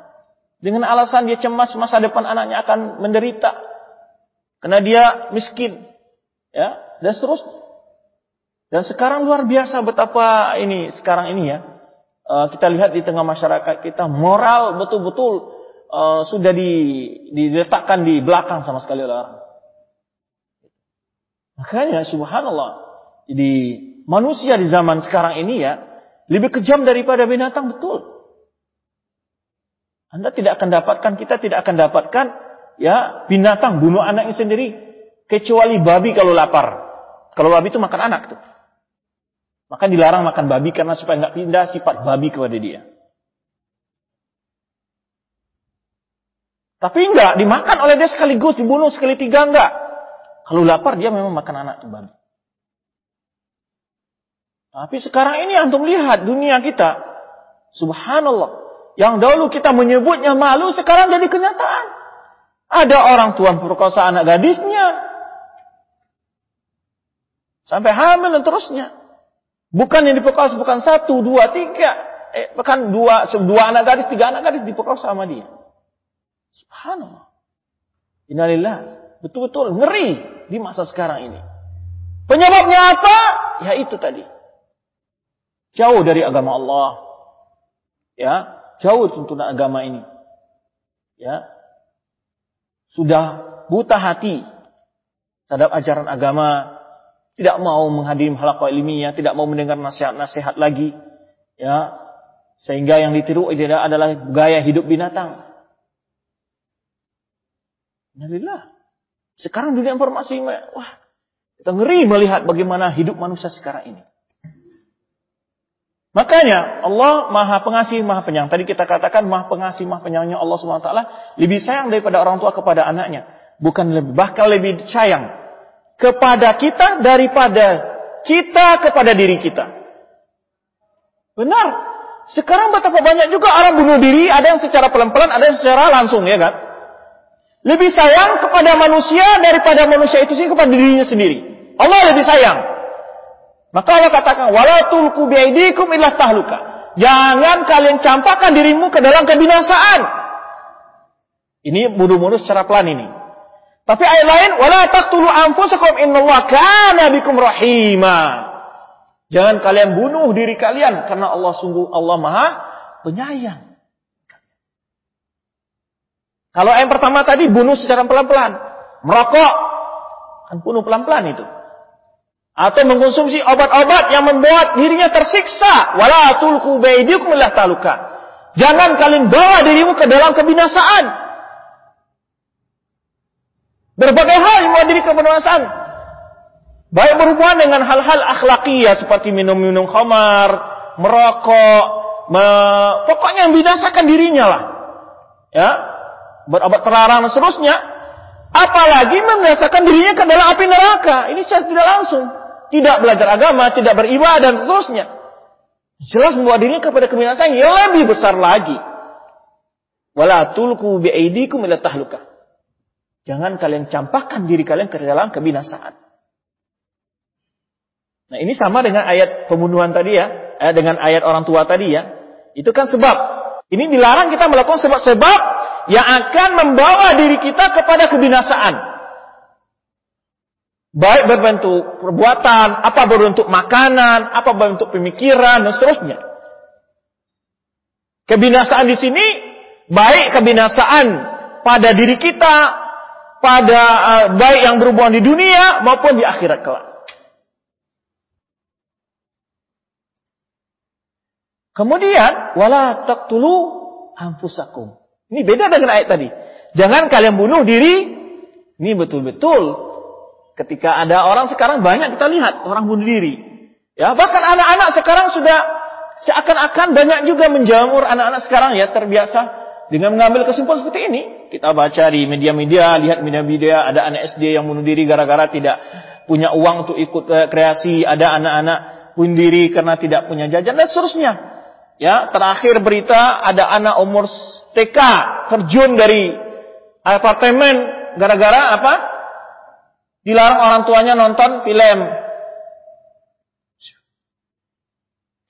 Dengan alasan dia cemas masa depan anaknya akan menderita. Karena dia miskin. Ya, dan seterusnya. Dan sekarang luar biasa betapa ini sekarang ini ya. Uh, kita lihat di tengah masyarakat kita moral betul-betul uh, sudah di, diletakkan di belakang sama sekali oleh orang. Makanya subhanallah. Jadi manusia di zaman sekarang ini ya lebih kejam daripada binatang betul. Anda tidak akan dapatkan, kita tidak akan dapatkan ya binatang bunuh anaknya sendiri kecuali babi kalau lapar. Kalau babi itu makan anak tuh. Maka dilarang makan babi karena supaya nggak pindah sifat babi kepada dia. Tapi enggak, dimakan oleh dia sekaligus, dibunuh sekali tiga enggak. Kalau lapar dia memang makan anak babi. Tapi sekarang ini antum lihat dunia kita. Subhanallah. Yang dahulu kita menyebutnya malu sekarang jadi kenyataan. Ada orang tua perkosa anak gadisnya. Sampai hamil dan terusnya. Bukan yang diperkosa bukan satu, dua, tiga. Eh, bahkan dua, dua anak gadis, tiga anak gadis diperkosa sama dia. Subhanallah. Innalillah. Betul-betul ngeri di masa sekarang ini. Penyebabnya apa? Ya itu tadi. Jauh dari agama Allah. Ya, jauh tuntunan agama ini. Ya. Sudah buta hati terhadap ajaran agama, tidak mau menghadiri halaqah ilmiah, tidak mau mendengar nasihat-nasihat lagi. Ya. Sehingga yang ditiru adalah gaya hidup binatang. Alhamdulillah. Sekarang dunia informasi, wah, kita ngeri melihat bagaimana hidup manusia sekarang ini. Makanya Allah maha pengasih, maha penyayang. Tadi kita katakan maha pengasih, maha penyayangnya Allah SWT lebih sayang daripada orang tua kepada anaknya. Bukan lebih, bahkan lebih sayang kepada kita daripada kita kepada diri kita. Benar. Sekarang betapa banyak juga orang bunuh diri, ada yang secara pelan-pelan, ada yang secara langsung, ya kan? lebih sayang kepada manusia daripada manusia itu sendiri kepada dirinya sendiri. Allah lebih sayang. Maka Allah katakan, "Wala tulqu biaidikum illa tahluka." Jangan kalian campakkan dirimu ke dalam kebinasaan. Ini bunuh-bunuh secara pelan ini. Tapi ayat lain, "Wala taqtulu anfusakum innallaha kana bikum rahima." Jangan kalian bunuh diri kalian karena Allah sungguh Allah Maha penyayang. Kalau yang pertama tadi bunuh secara pelan-pelan. Merokok. Kan bunuh pelan-pelan itu. Atau mengkonsumsi obat-obat yang membuat dirinya tersiksa. Wala tulku baidikum taluka. Jangan kalian bawa dirimu ke dalam kebinasaan. Berbagai hal yang membawa diri ke kebinasaan. Baik berhubungan dengan hal-hal akhlakiyah seperti minum-minum khamar, merokok, me, pokoknya yang binasakan dirinya lah. Ya, berobat terlarang dan seterusnya. Apalagi membinasakan dirinya ke dalam api neraka. Ini secara tidak langsung. Tidak belajar agama, tidak beribadah dan seterusnya. Jelas membawa dirinya kepada kebinasaan yang lebih besar lagi. Wala tulku bi'aidikum ila tahluka. Jangan kalian campakkan diri kalian ke dalam kebinasaan. Nah ini sama dengan ayat pembunuhan tadi ya. Eh, dengan ayat orang tua tadi ya. Itu kan sebab. Ini dilarang kita melakukan sebab-sebab yang akan membawa diri kita kepada kebinasaan. Baik berbentuk perbuatan, apa berbentuk makanan, apa berbentuk pemikiran, dan seterusnya. Kebinasaan di sini, baik kebinasaan pada diri kita, pada uh, baik yang berhubungan di dunia maupun di akhirat kelak. Kemudian, wala taqtulu anfusakum. Ini beda dengan ayat tadi. Jangan kalian bunuh diri. Ini betul-betul Ketika ada orang sekarang banyak kita lihat orang bunuh diri. Ya, bahkan anak-anak sekarang sudah seakan-akan banyak juga menjamur anak-anak sekarang ya terbiasa dengan mengambil kesimpulan seperti ini. Kita baca di media-media, lihat media-media ada anak SD yang bunuh diri gara-gara tidak punya uang untuk ikut uh, kreasi, ada anak-anak bunuh diri karena tidak punya jajan dan seterusnya. Ya, terakhir berita ada anak umur TK terjun dari apartemen gara-gara apa? Dilarang orang tuanya nonton film.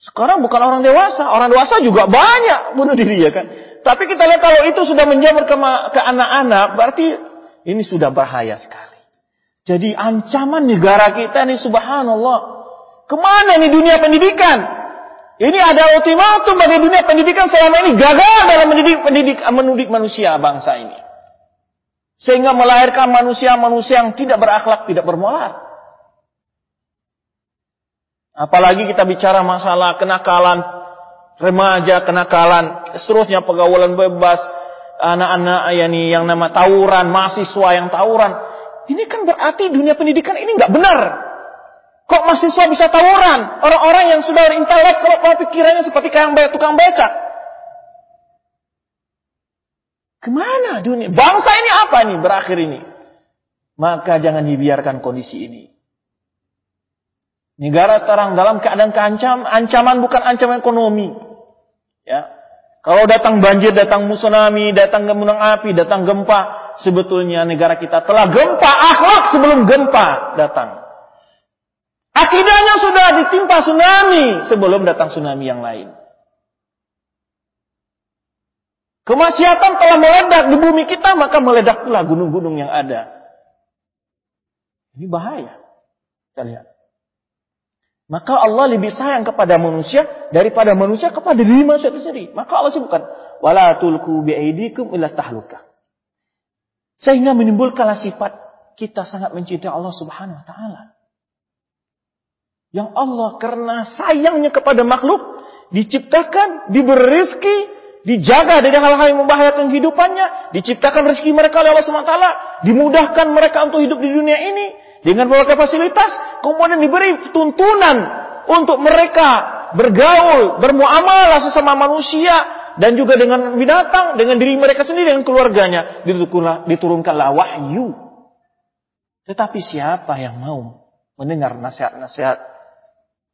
Sekarang bukan orang dewasa, orang dewasa juga banyak bunuh diri ya kan. Tapi kita lihat kalau itu sudah menjamur ke, anak-anak, berarti ini sudah bahaya sekali. Jadi ancaman negara kita ini subhanallah. Ke mana nih dunia pendidikan? Ini ada ultimatum bagi dunia pendidikan selama ini gagal dalam mendidik, pendidik, mendidik manusia bangsa ini. Sehingga melahirkan manusia-manusia yang tidak berakhlak, tidak bermoral. Apalagi kita bicara masalah kenakalan remaja, kenakalan, seterusnya pergaulan bebas, anak-anak yani yang nama tawuran, mahasiswa yang tawuran. Ini kan berarti dunia pendidikan ini nggak benar. Kok mahasiswa bisa tawuran? Orang-orang yang sudah berintelek, kalau pikirannya seperti kayang tukang becak. Ke mana dunia? Bangsa ini apa nih berakhir ini? Maka jangan dibiarkan kondisi ini. Negara terang dalam keadaan keancam, ancaman bukan ancaman ekonomi. Ya. Kalau datang banjir, datang tsunami, datang gunung api, datang gempa, sebetulnya negara kita telah gempa akhlak sebelum gempa datang. Akidahnya sudah ditimpa tsunami sebelum datang tsunami yang lain. Kemaksiatan telah meledak di bumi kita, maka meledak pula gunung-gunung yang ada. Ini bahaya. Kita lihat. Maka Allah lebih sayang kepada manusia daripada manusia kepada diri manusia itu sendiri. Maka Allah sebutkan, wala tulku biaidikum ila tahluka. Sehingga menimbulkanlah sifat kita sangat mencintai Allah Subhanahu wa taala. Yang Allah karena sayangnya kepada makhluk diciptakan, diberi rezeki, dijaga dari hal-hal yang membahayakan kehidupannya, diciptakan rezeki mereka oleh Allah SWT, dimudahkan mereka untuk hidup di dunia ini dengan berbagai fasilitas, kemudian diberi tuntunan untuk mereka bergaul, bermuamalah sesama manusia dan juga dengan binatang, dengan diri mereka sendiri dengan keluarganya, diturunkanlah wahyu. Tetapi siapa yang mau mendengar nasihat-nasihat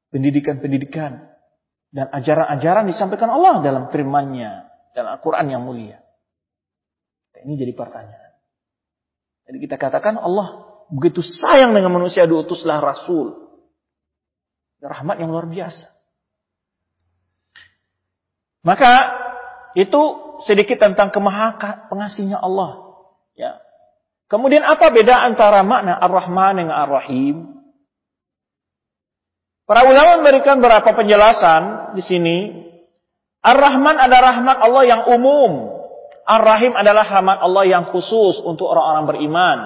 pendidikan-pendidikan dan ajaran-ajaran disampaikan Allah dalam firman-Nya dalam Al-Quran yang mulia. Ini jadi pertanyaan. Jadi kita katakan Allah begitu sayang dengan manusia diutuslah Rasul. Rahmat yang luar biasa. Maka itu sedikit tentang kemaha pengasihnya Allah. Ya. Kemudian apa beda antara makna Ar-Rahman dengan Ar-Rahim? Para ulama memberikan beberapa penjelasan di sini. Ar-Rahman adalah rahmat Allah yang umum. Ar-Rahim adalah rahmat Allah yang khusus untuk orang-orang beriman.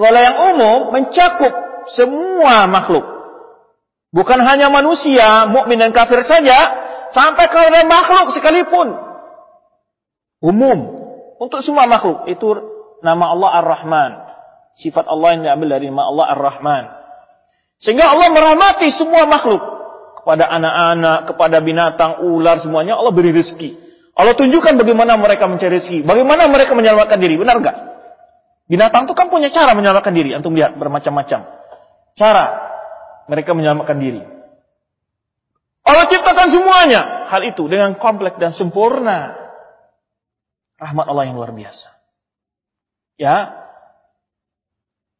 Kalau yang umum mencakup semua makhluk. Bukan hanya manusia, mukmin dan kafir saja, sampai kepada makhluk sekalipun. Umum. Untuk semua makhluk. Itu nama Allah Ar-Rahman. Sifat Allah yang diambil dari nama Allah Ar-Rahman. Sehingga Allah merahmati semua makhluk. Kepada anak-anak, kepada binatang, ular, semuanya Allah beri rezeki. Allah tunjukkan bagaimana mereka mencari rezeki. Bagaimana mereka menyelamatkan diri. Benar nggak? Binatang itu kan punya cara menyelamatkan diri. Antum lihat bermacam-macam. Cara mereka menyelamatkan diri. Allah ciptakan semuanya. Hal itu dengan kompleks dan sempurna. Rahmat Allah yang luar biasa. Ya.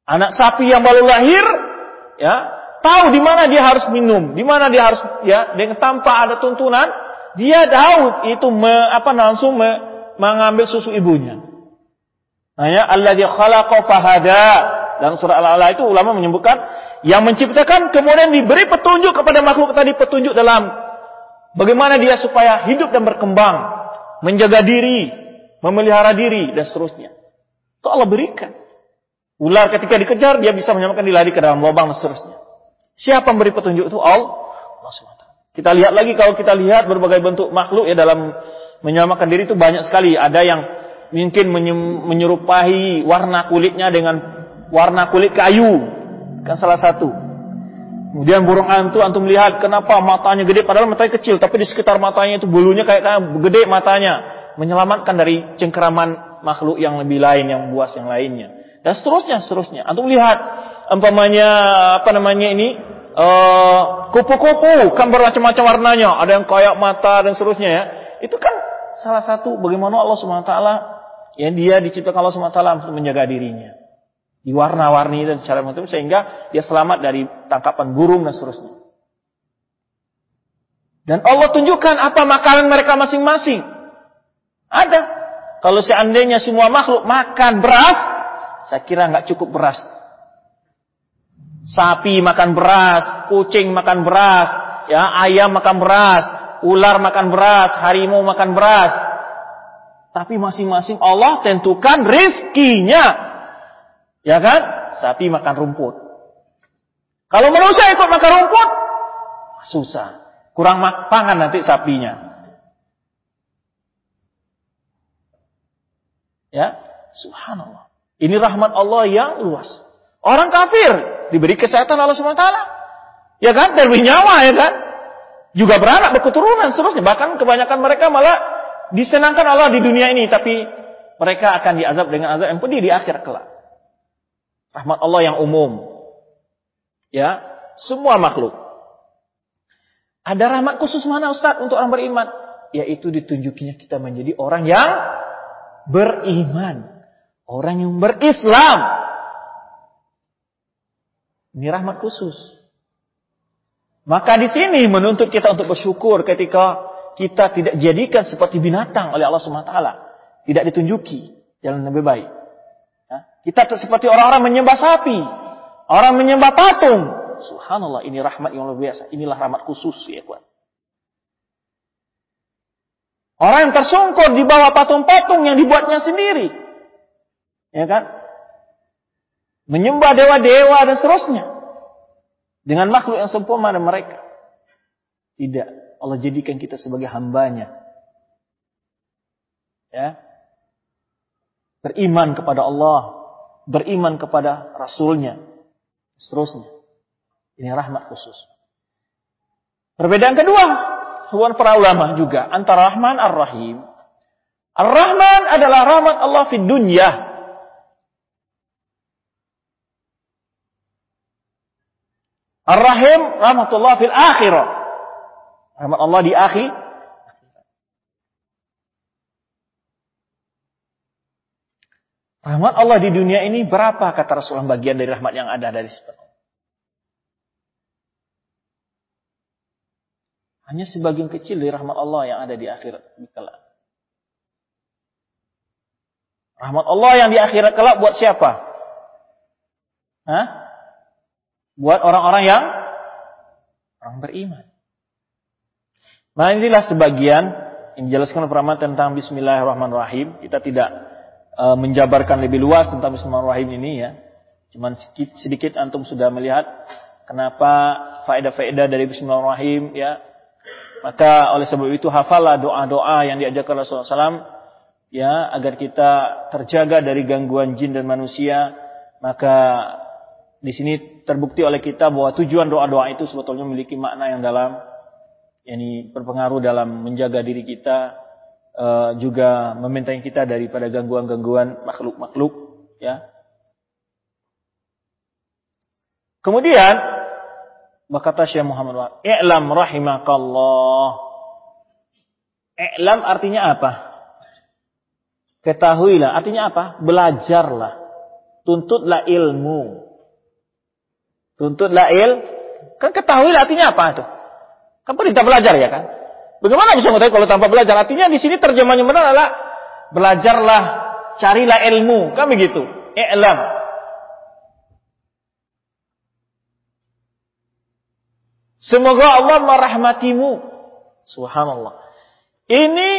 Anak sapi yang baru lahir, ya, tahu di mana dia harus minum, di mana dia harus ya, dengan tanpa ada tuntunan, dia tahu itu me, apa langsung me, mengambil susu ibunya. Nah ya, Allah dia khalaqa fahada. Dalam surah Al-A'la itu ulama menyebutkan yang menciptakan kemudian diberi petunjuk kepada makhluk tadi petunjuk dalam bagaimana dia supaya hidup dan berkembang, menjaga diri, memelihara diri dan seterusnya. Itu Allah berikan. Ular ketika dikejar dia bisa menyelamatkan diri lari ke dalam lubang dan seterusnya. Siapa memberi petunjuk itu? Allah. Allah SWT. Kita lihat lagi kalau kita lihat berbagai bentuk makhluk ya dalam menyelamatkan diri itu banyak sekali. Ada yang mungkin menyerupai warna kulitnya dengan warna kulit kayu. Kan salah satu. Kemudian burung hantu antum lihat kenapa matanya gede? Padahal matanya kecil tapi di sekitar matanya itu bulunya kayak kayak gede matanya. Menyelamatkan dari cengkeraman makhluk yang lebih lain yang buas yang lainnya. Dan seterusnya seterusnya. Antum lihat umpamanya apa namanya ini? Eh, kupu-kupu uh, kan bermacam-macam warnanya. Ada yang kayak mata dan seterusnya ya. Itu kan salah satu bagaimana Allah swt yang dia diciptakan Allah swt untuk menjaga dirinya diwarna-warni dan secara macam sehingga dia selamat dari tangkapan burung dan seterusnya. Dan Allah tunjukkan apa makanan mereka masing-masing. Ada. Kalau seandainya semua makhluk makan beras, saya kira nggak cukup beras. Sapi makan beras, kucing makan beras, ya ayam makan beras, ular makan beras, harimau makan beras. Tapi masing-masing Allah tentukan rizkinya Ya kan? Sapi makan rumput. Kalau manusia ikut makan rumput, susah. Kurang pangan nanti sapinya. Ya, subhanallah. Ini rahmat Allah yang luas. Orang kafir diberi kesehatan Allah SWT. Ya kan? Terbih nyawa ya kan? Juga beranak, berketurunan, seterusnya. Bahkan kebanyakan mereka malah disenangkan Allah di dunia ini. Tapi mereka akan diazab dengan azab yang pedih di akhir kelak. Rahmat Allah yang umum. Ya, semua makhluk. Ada rahmat khusus mana Ustaz untuk orang beriman? Yaitu ditunjukinya kita menjadi orang yang beriman. Orang yang berislam. Ini rahmat khusus. Maka di sini menuntut kita untuk bersyukur ketika kita tidak jadikan seperti binatang oleh Allah SWT. Tidak ditunjuki jalan lebih baik. Kita seperti orang-orang menyembah sapi. Orang menyembah patung. Subhanallah, ini rahmat yang luar biasa. Inilah rahmat khusus ya kuat. Orang yang tersungkur di bawah patung-patung yang dibuatnya sendiri. Ya kan? Menyembah dewa-dewa dan seterusnya. Dengan makhluk yang sempurna mereka. Tidak. Allah jadikan kita sebagai hambanya. Ya. Beriman kepada Allah beriman kepada Rasulnya. Seterusnya. Ini rahmat khusus. Perbedaan kedua, hubungan para ulama juga antara Rahman Ar-Rahim. Ar-Rahman adalah rahmat Allah di dunia. Ar-Rahim rahmatullah fil akhirah. Rahmat Allah di akhir Rahmat Allah di dunia ini berapa kata Rasulullah bagian dari rahmat yang ada dari sifat Hanya sebagian kecil dari rahmat Allah yang ada di akhirat kelak. Rahmat Allah yang di akhirat kelak buat siapa? Hah? Buat orang-orang yang orang beriman. Nah inilah sebagian yang dijelaskan oleh tentang Bismillahirrahmanirrahim. Kita tidak e, menjabarkan lebih luas tentang Bismillahirrahmanirrahim ini ya. Cuman sedikit, sedikit antum sudah melihat kenapa faedah-faedah dari Bismillahirrahmanirrahim ya. Maka oleh sebab itu hafallah doa-doa yang diajarkan Rasulullah SAW ya agar kita terjaga dari gangguan jin dan manusia maka di sini terbukti oleh kita bahwa tujuan doa-doa itu sebetulnya memiliki makna yang dalam yakni berpengaruh dalam menjaga diri kita uh, juga memintai kita daripada gangguan-gangguan makhluk-makhluk ya. Kemudian berkata Syekh Muhammad wa i'lam rahimakallah. I'lam artinya apa? Ketahuilah artinya apa? Belajarlah. Tuntutlah ilmu. Tuntutlah il kan ketahuilah artinya apa tuh kan perintah belajar ya kan Bagaimana bisa mengetahui kalau tanpa belajar? Artinya di sini terjemahnya benar adalah belajarlah, carilah ilmu, kan begitu. I'lam. Semoga Allah merahmatimu. Subhanallah. Ini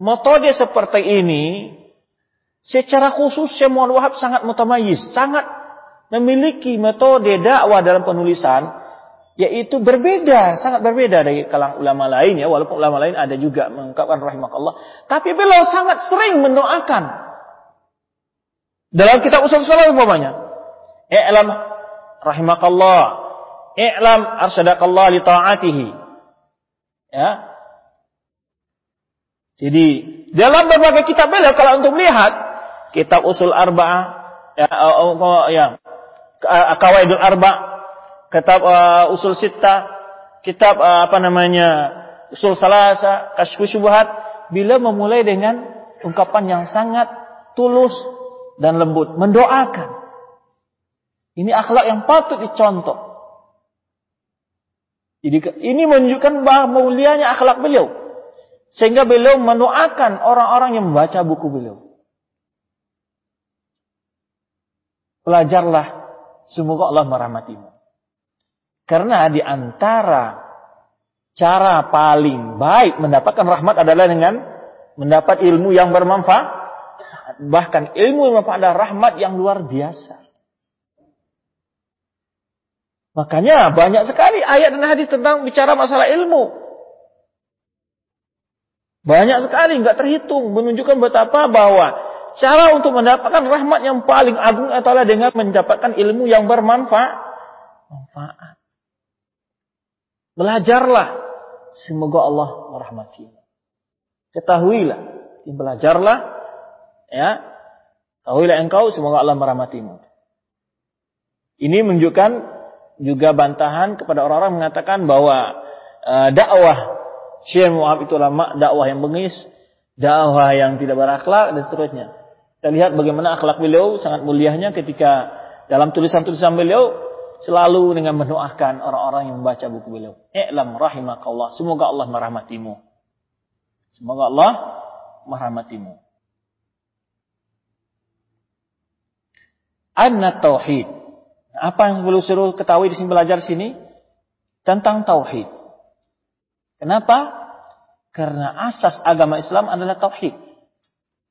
metode seperti ini secara khusus Syekh Wahab sangat mutamayiz, sangat memiliki metode dakwah dalam penulisan yaitu berbeda, sangat berbeda dari kalang ulama lain ya, walaupun ulama lain ada juga mengungkapkan rahimakallah, tapi beliau sangat sering mendoakan. Dalam kitab usul salat umpamanya, i'lam rahimakallah, i'lam arsyadakallah li ta'atihi. Ya. Jadi, dalam berbagai kitab beliau kalau untuk melihat kitab usul arba'ah ya, ya kawaidul arba' kitab uh, usul sita, kitab uh, apa namanya usul salasa, kasyfu syubhat, bila memulai dengan ungkapan yang sangat tulus dan lembut, mendoakan. Ini akhlak yang patut dicontoh. Jadi ini menunjukkan bahwa mulianya akhlak beliau. Sehingga beliau mendoakan orang-orang yang membaca buku beliau. Belajarlah. Semoga Allah merahmatimu. Karena di antara cara paling baik mendapatkan rahmat adalah dengan mendapat ilmu yang bermanfaat. Bahkan ilmu yang bermanfaat adalah rahmat yang luar biasa. Makanya banyak sekali ayat dan hadis tentang bicara masalah ilmu. Banyak sekali nggak terhitung menunjukkan betapa bahwa cara untuk mendapatkan rahmat yang paling agung adalah dengan mendapatkan ilmu yang bermanfaat. Manfaat. Belajarlah. Semoga Allah merahmati. Ketahuilah. Belajarlah. Ya. Ketahuilah engkau. Semoga Allah merahmatimu. Ini menunjukkan juga bantahan kepada orang-orang mengatakan bahwa uh, dakwah Syekh Muhammad itu lama dakwah yang bengis, dakwah yang tidak berakhlak dan seterusnya. Kita lihat bagaimana akhlak beliau sangat mulianya ketika dalam tulisan-tulisan beliau selalu dengan mendoakan orang-orang yang membaca buku beliau. I'lam rahimakallah. Semoga Allah merahmatimu. Semoga Allah merahmatimu. Anna tauhid. Apa yang perlu suruh ketahui di sini belajar sini? Tentang tauhid. Kenapa? Karena asas agama Islam adalah tauhid.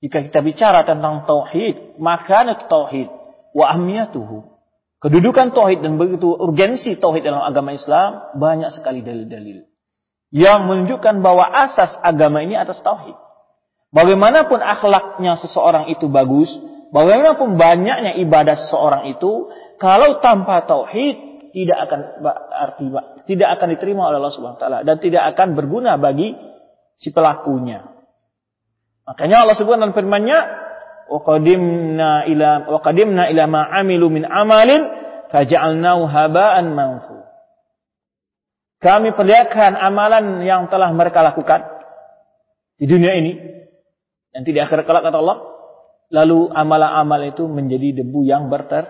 Jika kita bicara tentang tauhid, maka tauhid wa ahmiyatuhu Kedudukan tauhid dan begitu urgensi tauhid dalam agama Islam banyak sekali dalil-dalil yang menunjukkan bahwa asas agama ini atas tauhid. Bagaimanapun akhlaknya seseorang itu bagus, bagaimanapun banyaknya ibadah seseorang itu, kalau tanpa tauhid tidak akan arti tidak akan diterima oleh Allah Subhanahu wa taala dan tidak akan berguna bagi si pelakunya. Makanya Allah sebutkan dalam firman-Nya, wa qadimna ila wa qadimna min amalin faja'alnahu haba'an. Kami perlihatkan amalan yang telah mereka lakukan di dunia ini nanti di akhir kelak kata Allah lalu amal-amal itu menjadi debu yang berter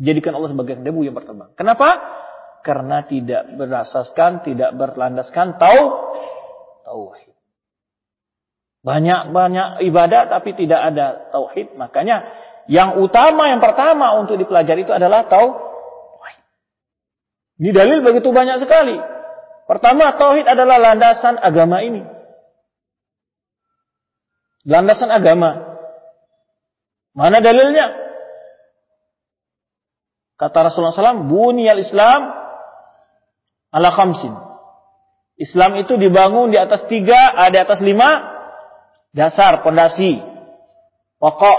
jadikan Allah sebagai debu yang berterbang. Kenapa? Karena tidak berasaskan, tidak berlandaskan tau tauhid banyak-banyak ibadah tapi tidak ada tauhid. Makanya yang utama, yang pertama untuk dipelajari itu adalah tauhid. Ini dalil begitu banyak sekali. Pertama, tauhid adalah landasan agama ini. Landasan agama. Mana dalilnya? Kata Rasulullah SAW, Buniyal Islam ala khamsin. Islam itu dibangun di atas tiga, ada atas lima Dasar, pondasi, pokok.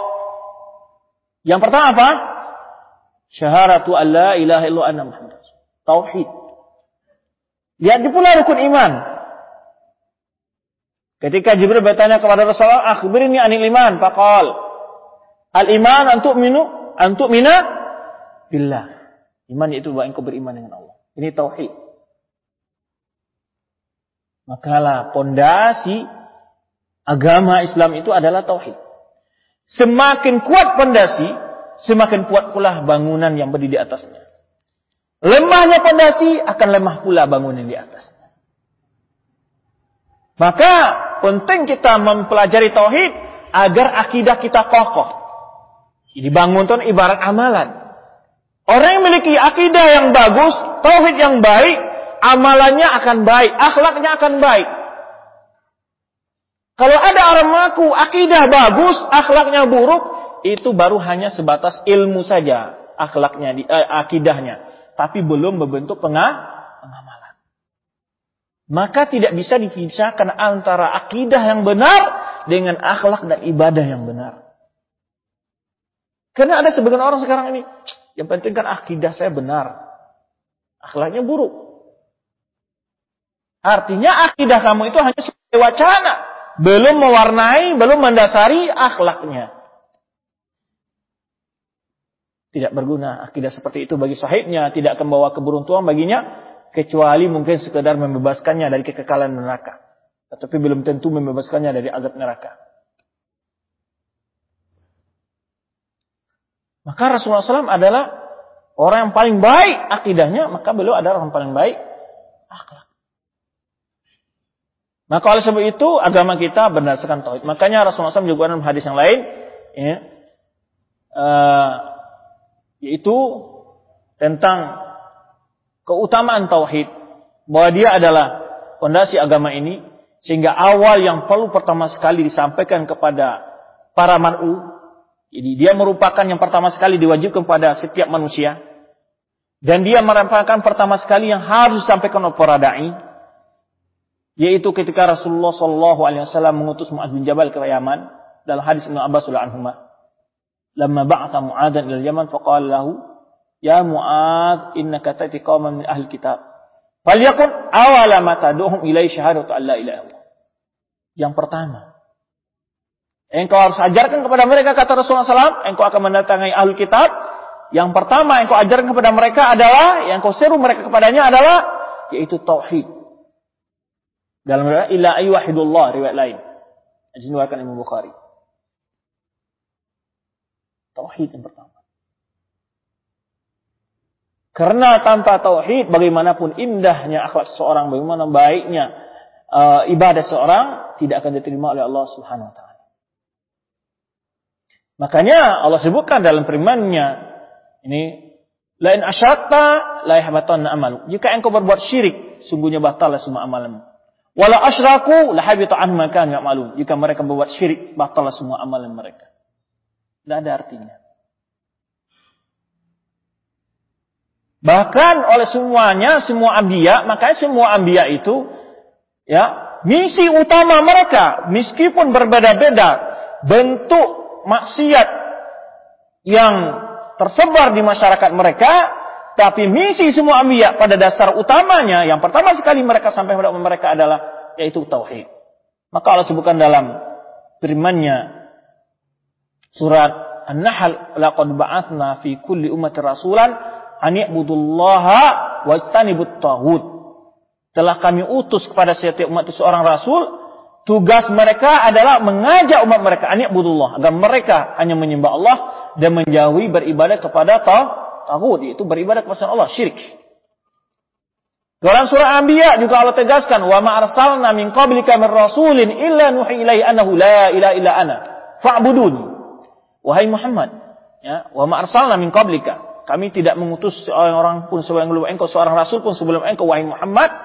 Yang pertama apa? Syahadatu an la ilaha illallah anna Muhammad Tauhid. Lihat pula rukun iman. Ketika Jibril bertanya kepada Rasulullah, "Akhbirni anil iman." Faqal, "Al-iman antuk minu, antuk mina billah." Iman itu bahwa engkau beriman dengan Allah. Ini tauhid. Makalah pondasi agama Islam itu adalah tauhid. Semakin kuat pondasi, semakin kuat pula bangunan yang berdiri di atasnya. Lemahnya pondasi akan lemah pula bangunan di atasnya. Maka penting kita mempelajari tauhid agar akidah kita kokoh. Dibangun itu ibarat amalan. Orang yang memiliki akidah yang bagus, tauhid yang baik, amalannya akan baik, akhlaknya akan baik. Kalau ada orang mengaku akidah bagus, akhlaknya buruk, itu baru hanya sebatas ilmu saja, akhlaknya, eh, akidahnya, tapi belum membentuk pengamalan. Maka tidak bisa dipisahkan antara akidah yang benar dengan akhlak dan ibadah yang benar. Karena ada sebagian orang sekarang ini, yang penting kan akidah saya benar. Akhlaknya buruk. Artinya akidah kamu itu hanya sebagai wacana. Belum mewarnai, belum mendasari akhlaknya. Tidak berguna akidah seperti itu bagi sahibnya. Tidak akan membawa keberuntungan baginya. Kecuali mungkin sekedar membebaskannya dari kekekalan neraka. Tetapi belum tentu membebaskannya dari azab neraka. Maka Rasulullah SAW adalah orang yang paling baik akidahnya. Maka beliau adalah orang paling baik akhlak. Maka oleh sebab itu agama kita berdasarkan tauhid. Makanya Rasulullah SAW juga dalam hadis yang lain, ya, uh, yaitu tentang keutamaan tauhid, bahwa dia adalah fondasi agama ini, sehingga awal yang perlu pertama sekali disampaikan kepada para man'u, jadi dia merupakan yang pertama sekali diwajibkan kepada setiap manusia, dan dia merupakan pertama sekali yang harus disampaikan oleh para da'i, yaitu ketika Rasulullah Shallallahu Alaihi Wasallam mengutus Muad bin Jabal ke Yaman dalam hadis Ibnu Abbas anhuma. Lama ba'atha Mu'adan ila Yaman faqala lahu ya Mu'ad innaka tati qauman min ahli kitab. Falyakun awala ma tad'uhum ilai ilaha illallah. Yang pertama, engkau harus ajarkan kepada mereka kata Rasulullah SAW, engkau akan mendatangi ahli kitab. Yang pertama engkau ajarkan kepada mereka adalah, yang kau seru mereka kepadanya adalah, yaitu tauhid. Dalam riwayat illa ayyuhidullah riwayat lain. Diriwayatkan Imam Bukhari. Tauhid yang pertama. Karena tanpa tauhid bagaimanapun indahnya akhlak seseorang, bagaimana baiknya uh, ibadah seseorang tidak akan diterima oleh Allah Subhanahu wa taala. Makanya Allah sebutkan dalam firman-Nya ini lain asyrakta la amal. Jika engkau berbuat syirik, sungguhnya batal semua amalanmu. Wala asyraku lahabita an makan malu. Jika mereka berbuat syirik, batal semua amalan mereka. Tidak ada artinya. Bahkan oleh semuanya, semua ambia, makanya semua ambia itu, ya, misi utama mereka, meskipun berbeda-beda, bentuk maksiat yang tersebar di masyarakat mereka, tapi misi semua ambiya pada dasar utamanya yang pertama sekali mereka sampai kepada mereka adalah yaitu tauhid. Maka Allah sebutkan dalam firman-Nya surat An-Nahl laqad ba'atsna fi kulli ummati rasulan an ya'budullaha wajtanibut taghut. Telah kami utus kepada setiap umat itu seorang rasul, tugas mereka adalah mengajak umat mereka an ya'budullah agar mereka hanya menyembah Allah dan menjauhi beribadah kepada tauhid tagut itu beribadah kepada Allah syirik. Dalam surah Anbiya juga Allah tegaskan wa ma arsalna min qablika min rasulin illa nuhi ilaihi annahu la ilaha illa ana fa'budun. Wahai Muhammad, ya, wa ma arsalna min qablika. Kami tidak mengutus seorang orang pun sebelum engkau, seorang rasul pun sebelum engkau wahai Muhammad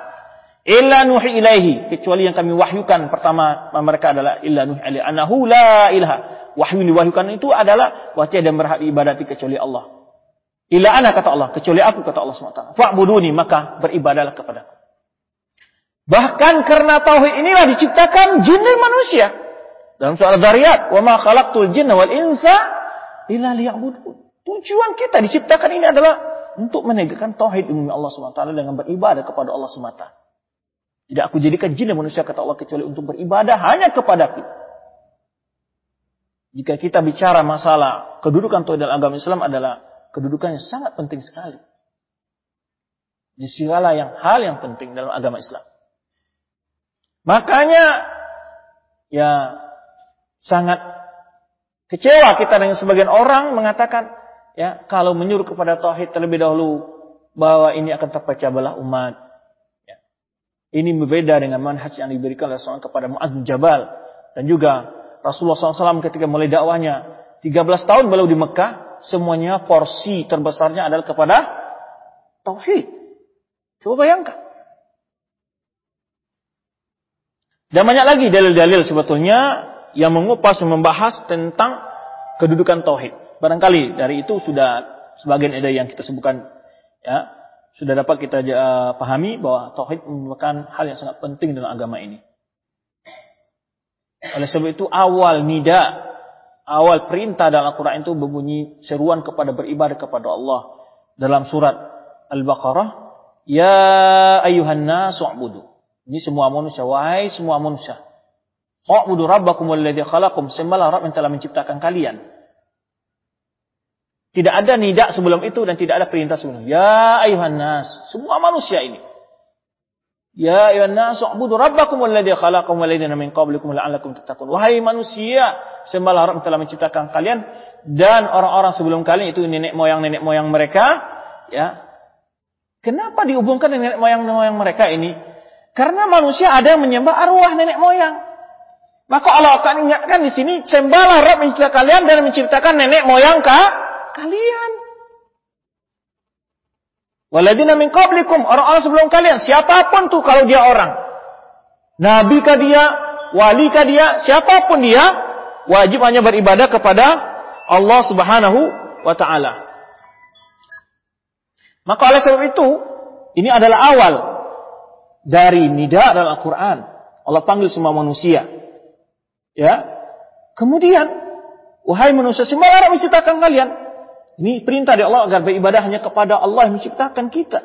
illa nuhi ilaihi kecuali yang kami wahyukan pertama mereka adalah illa nuhi ilaihi annahu la ilaha. Wahyu diwahyukan itu adalah wajah dan berhak ibadati kecuali Allah. Ila ana kata Allah, kecuali aku kata Allah SWT. Fa'buduni, maka beribadahlah kepadaku. Bahkan karena tauhid inilah diciptakan jin dan manusia. Dalam surah Dariyat, "Wa ma khalaqtul jinna wal insa illa liya'budun." Tujuan kita diciptakan ini adalah untuk menegakkan tauhid ilmu Allah SWT dengan beribadah kepada Allah semata. Tidak aku jadikan jin dan manusia kata Allah kecuali untuk beribadah hanya kepadaku. Jika kita bicara masalah kedudukan tauhid dalam agama Islam adalah kedudukan yang sangat penting sekali. Di segala yang hal yang penting dalam agama Islam. Makanya ya sangat kecewa kita dengan sebagian orang mengatakan ya kalau menyuruh kepada tauhid terlebih dahulu bahwa ini akan terpecah belah umat. Ya. Ini berbeda dengan manhaj yang diberikan oleh Rasulullah kepada Mu'ad bin Jabal dan juga Rasulullah SAW ketika mulai dakwahnya 13 tahun beliau di Mekah semuanya porsi terbesarnya adalah kepada tauhid. Coba bayangkan. Dan banyak lagi dalil-dalil sebetulnya yang mengupas membahas tentang kedudukan tauhid. Barangkali dari itu sudah sebagian ada yang kita sebutkan ya, sudah dapat kita uh, pahami bahwa tauhid merupakan hal yang sangat penting dalam agama ini. Oleh sebab itu awal nida, awal perintah dalam Al-Quran itu berbunyi seruan kepada beribadah kepada Allah. Dalam surat Al-Baqarah, Ya ayuhan nasu Ini semua manusia, wahai semua manusia. Wa'budu rabbakum walladhi khalaqum. Sembahlah Rabb yang telah menciptakan kalian. Tidak ada nida sebelum itu dan tidak ada perintah sebelum. Ya ayuhan nas. Semua manusia ini. Ya ayuhan nas. Wa'budu rabbakum walladhi khalaqum walladhina min qablikum la'allakum tattaqun. Wahai manusia. Sembahlah Rabb telah menciptakan kalian. Dan orang-orang sebelum kalian itu nenek moyang-nenek moyang mereka. Ya. Kenapa dihubungkan dengan nenek moyang-moyang mereka ini? Karena manusia ada yang menyembah arwah nenek moyang. Maka Allah akan ingatkan di sini, sembahlah Rabb menciptakan kalian dan menciptakan nenek moyang kalian. Waladina min qablikum, orang-orang sebelum kalian, siapa pun tuh kalau dia orang. Nabi kah dia, wali kah dia, siapa pun dia, wajib hanya beribadah kepada Allah Subhanahu wa taala. Maka oleh sebab itu, ini adalah awal dari nida dalam Al-Quran. Allah panggil semua manusia. Ya. Kemudian, wahai manusia, semua orang menciptakan kalian. Ini perintah dari Allah agar beribadah hanya kepada Allah yang menciptakan kita.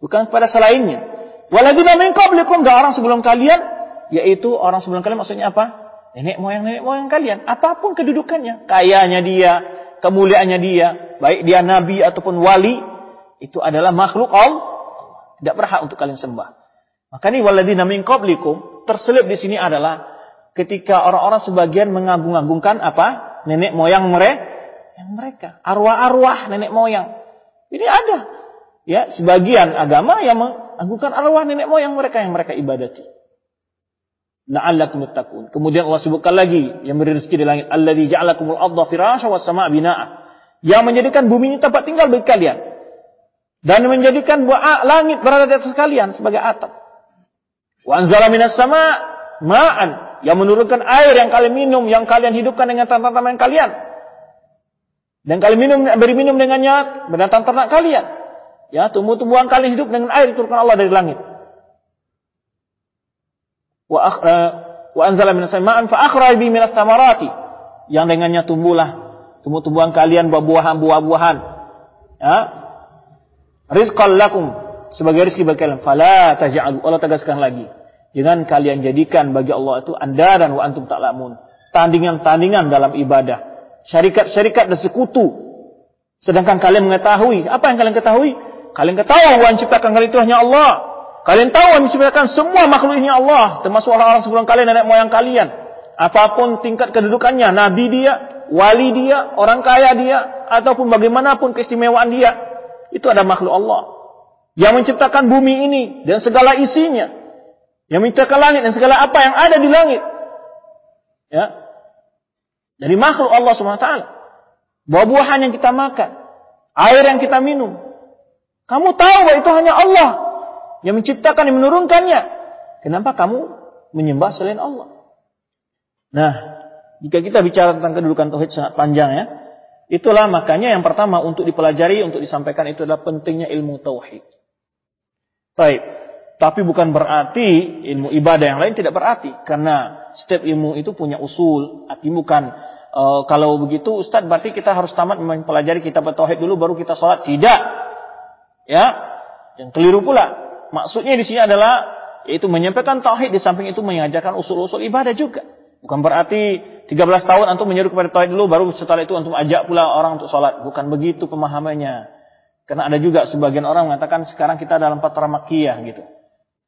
Bukan kepada selainnya. Waladina min qablikum dan orang sebelum kalian. Yaitu orang sebelum kalian maksudnya apa? Nenek moyang-nenek moyang kalian. Apa pun kedudukannya. Kayanya dia. Kemuliaannya dia. Baik dia nabi ataupun wali. Itu adalah makhluk Allah. Tidak berhak untuk kalian sembah. Maka ini waladina min qablikum. Terselip di sini adalah ketika orang-orang sebagian mengagung-agungkan apa? Nenek moyang mereka, yang mereka, arwah-arwah nenek moyang. Ini ada. Ya, sebagian agama yang mengagungkan arwah nenek moyang mereka yang mereka ibadati. La'allakum tattaqun. Kemudian Allah sebutkan lagi yang beri rezeki di langit, alladzi ja'alakumul arda firasya was sama' bina'a. Yang menjadikan bumi ini tempat tinggal bagi kalian. Dan menjadikan buah langit berada di atas kalian sebagai atap. Wa anzala minas sama' ma'an yang menurunkan air yang kalian minum, yang kalian hidupkan dengan tanaman kalian. Dan kalian minum, beri minum dengannya binatang ternak kalian. Ya, tumbuh-tumbuhan kalian hidup dengan air diturunkan Allah dari langit. Wa uh, wa anzala minas sama'an fa akhraj minas tamarati. Yang dengannya tumbuhlah tumbuh-tumbuhan kalian buah-buahan buah-buahan. Ya. Rizqan lakum sebagai rezeki bagi kalian. Fala taj'alu. Allah tegaskan lagi. Jangan kalian jadikan bagi Allah itu anda dan wa antum ta'lamun. Tandingan-tandingan dalam ibadah. Syarikat-syarikat dan sekutu. Sedangkan kalian mengetahui. Apa yang kalian ketahui? Kalian ketahui bahwa menciptakan kalian itu hanya Allah. Kalian tahu yang menciptakan semua makhluk ini Allah. Termasuk orang-orang sebelum kalian, nenek moyang kalian. Apapun tingkat kedudukannya. Nabi dia, wali dia, orang kaya dia. Ataupun bagaimanapun keistimewaan dia. Itu ada makhluk Allah. Yang menciptakan bumi ini dan segala isinya. Yang menciptakan langit dan segala apa yang ada di langit. Ya. Dari makhluk Allah SWT. Buah-buahan yang kita makan. Air yang kita minum. Kamu tahu bahwa itu hanya Allah. Yang menciptakan, yang menurunkannya. Kenapa kamu menyembah selain Allah? Nah, jika kita bicara tentang kedudukan Tauhid sangat panjang ya. Itulah makanya yang pertama untuk dipelajari, untuk disampaikan itu adalah pentingnya ilmu Tauhid. Baik. Tapi bukan berarti ilmu ibadah yang lain tidak berarti. Karena setiap ilmu itu punya usul. Arti bukan e, kalau begitu Ustaz berarti kita harus tamat mempelajari kitab tauhid dulu baru kita sholat. Tidak. Ya. Yang keliru pula. Maksudnya di sini adalah yaitu menyampaikan tauhid di samping itu mengajarkan usul-usul ibadah juga. Bukan berarti 13 tahun antum menyuruh kepada tauhid dulu baru setelah itu antum ajak pula orang untuk sholat. Bukan begitu pemahamannya. Karena ada juga sebagian orang mengatakan sekarang kita dalam patra makiyah gitu.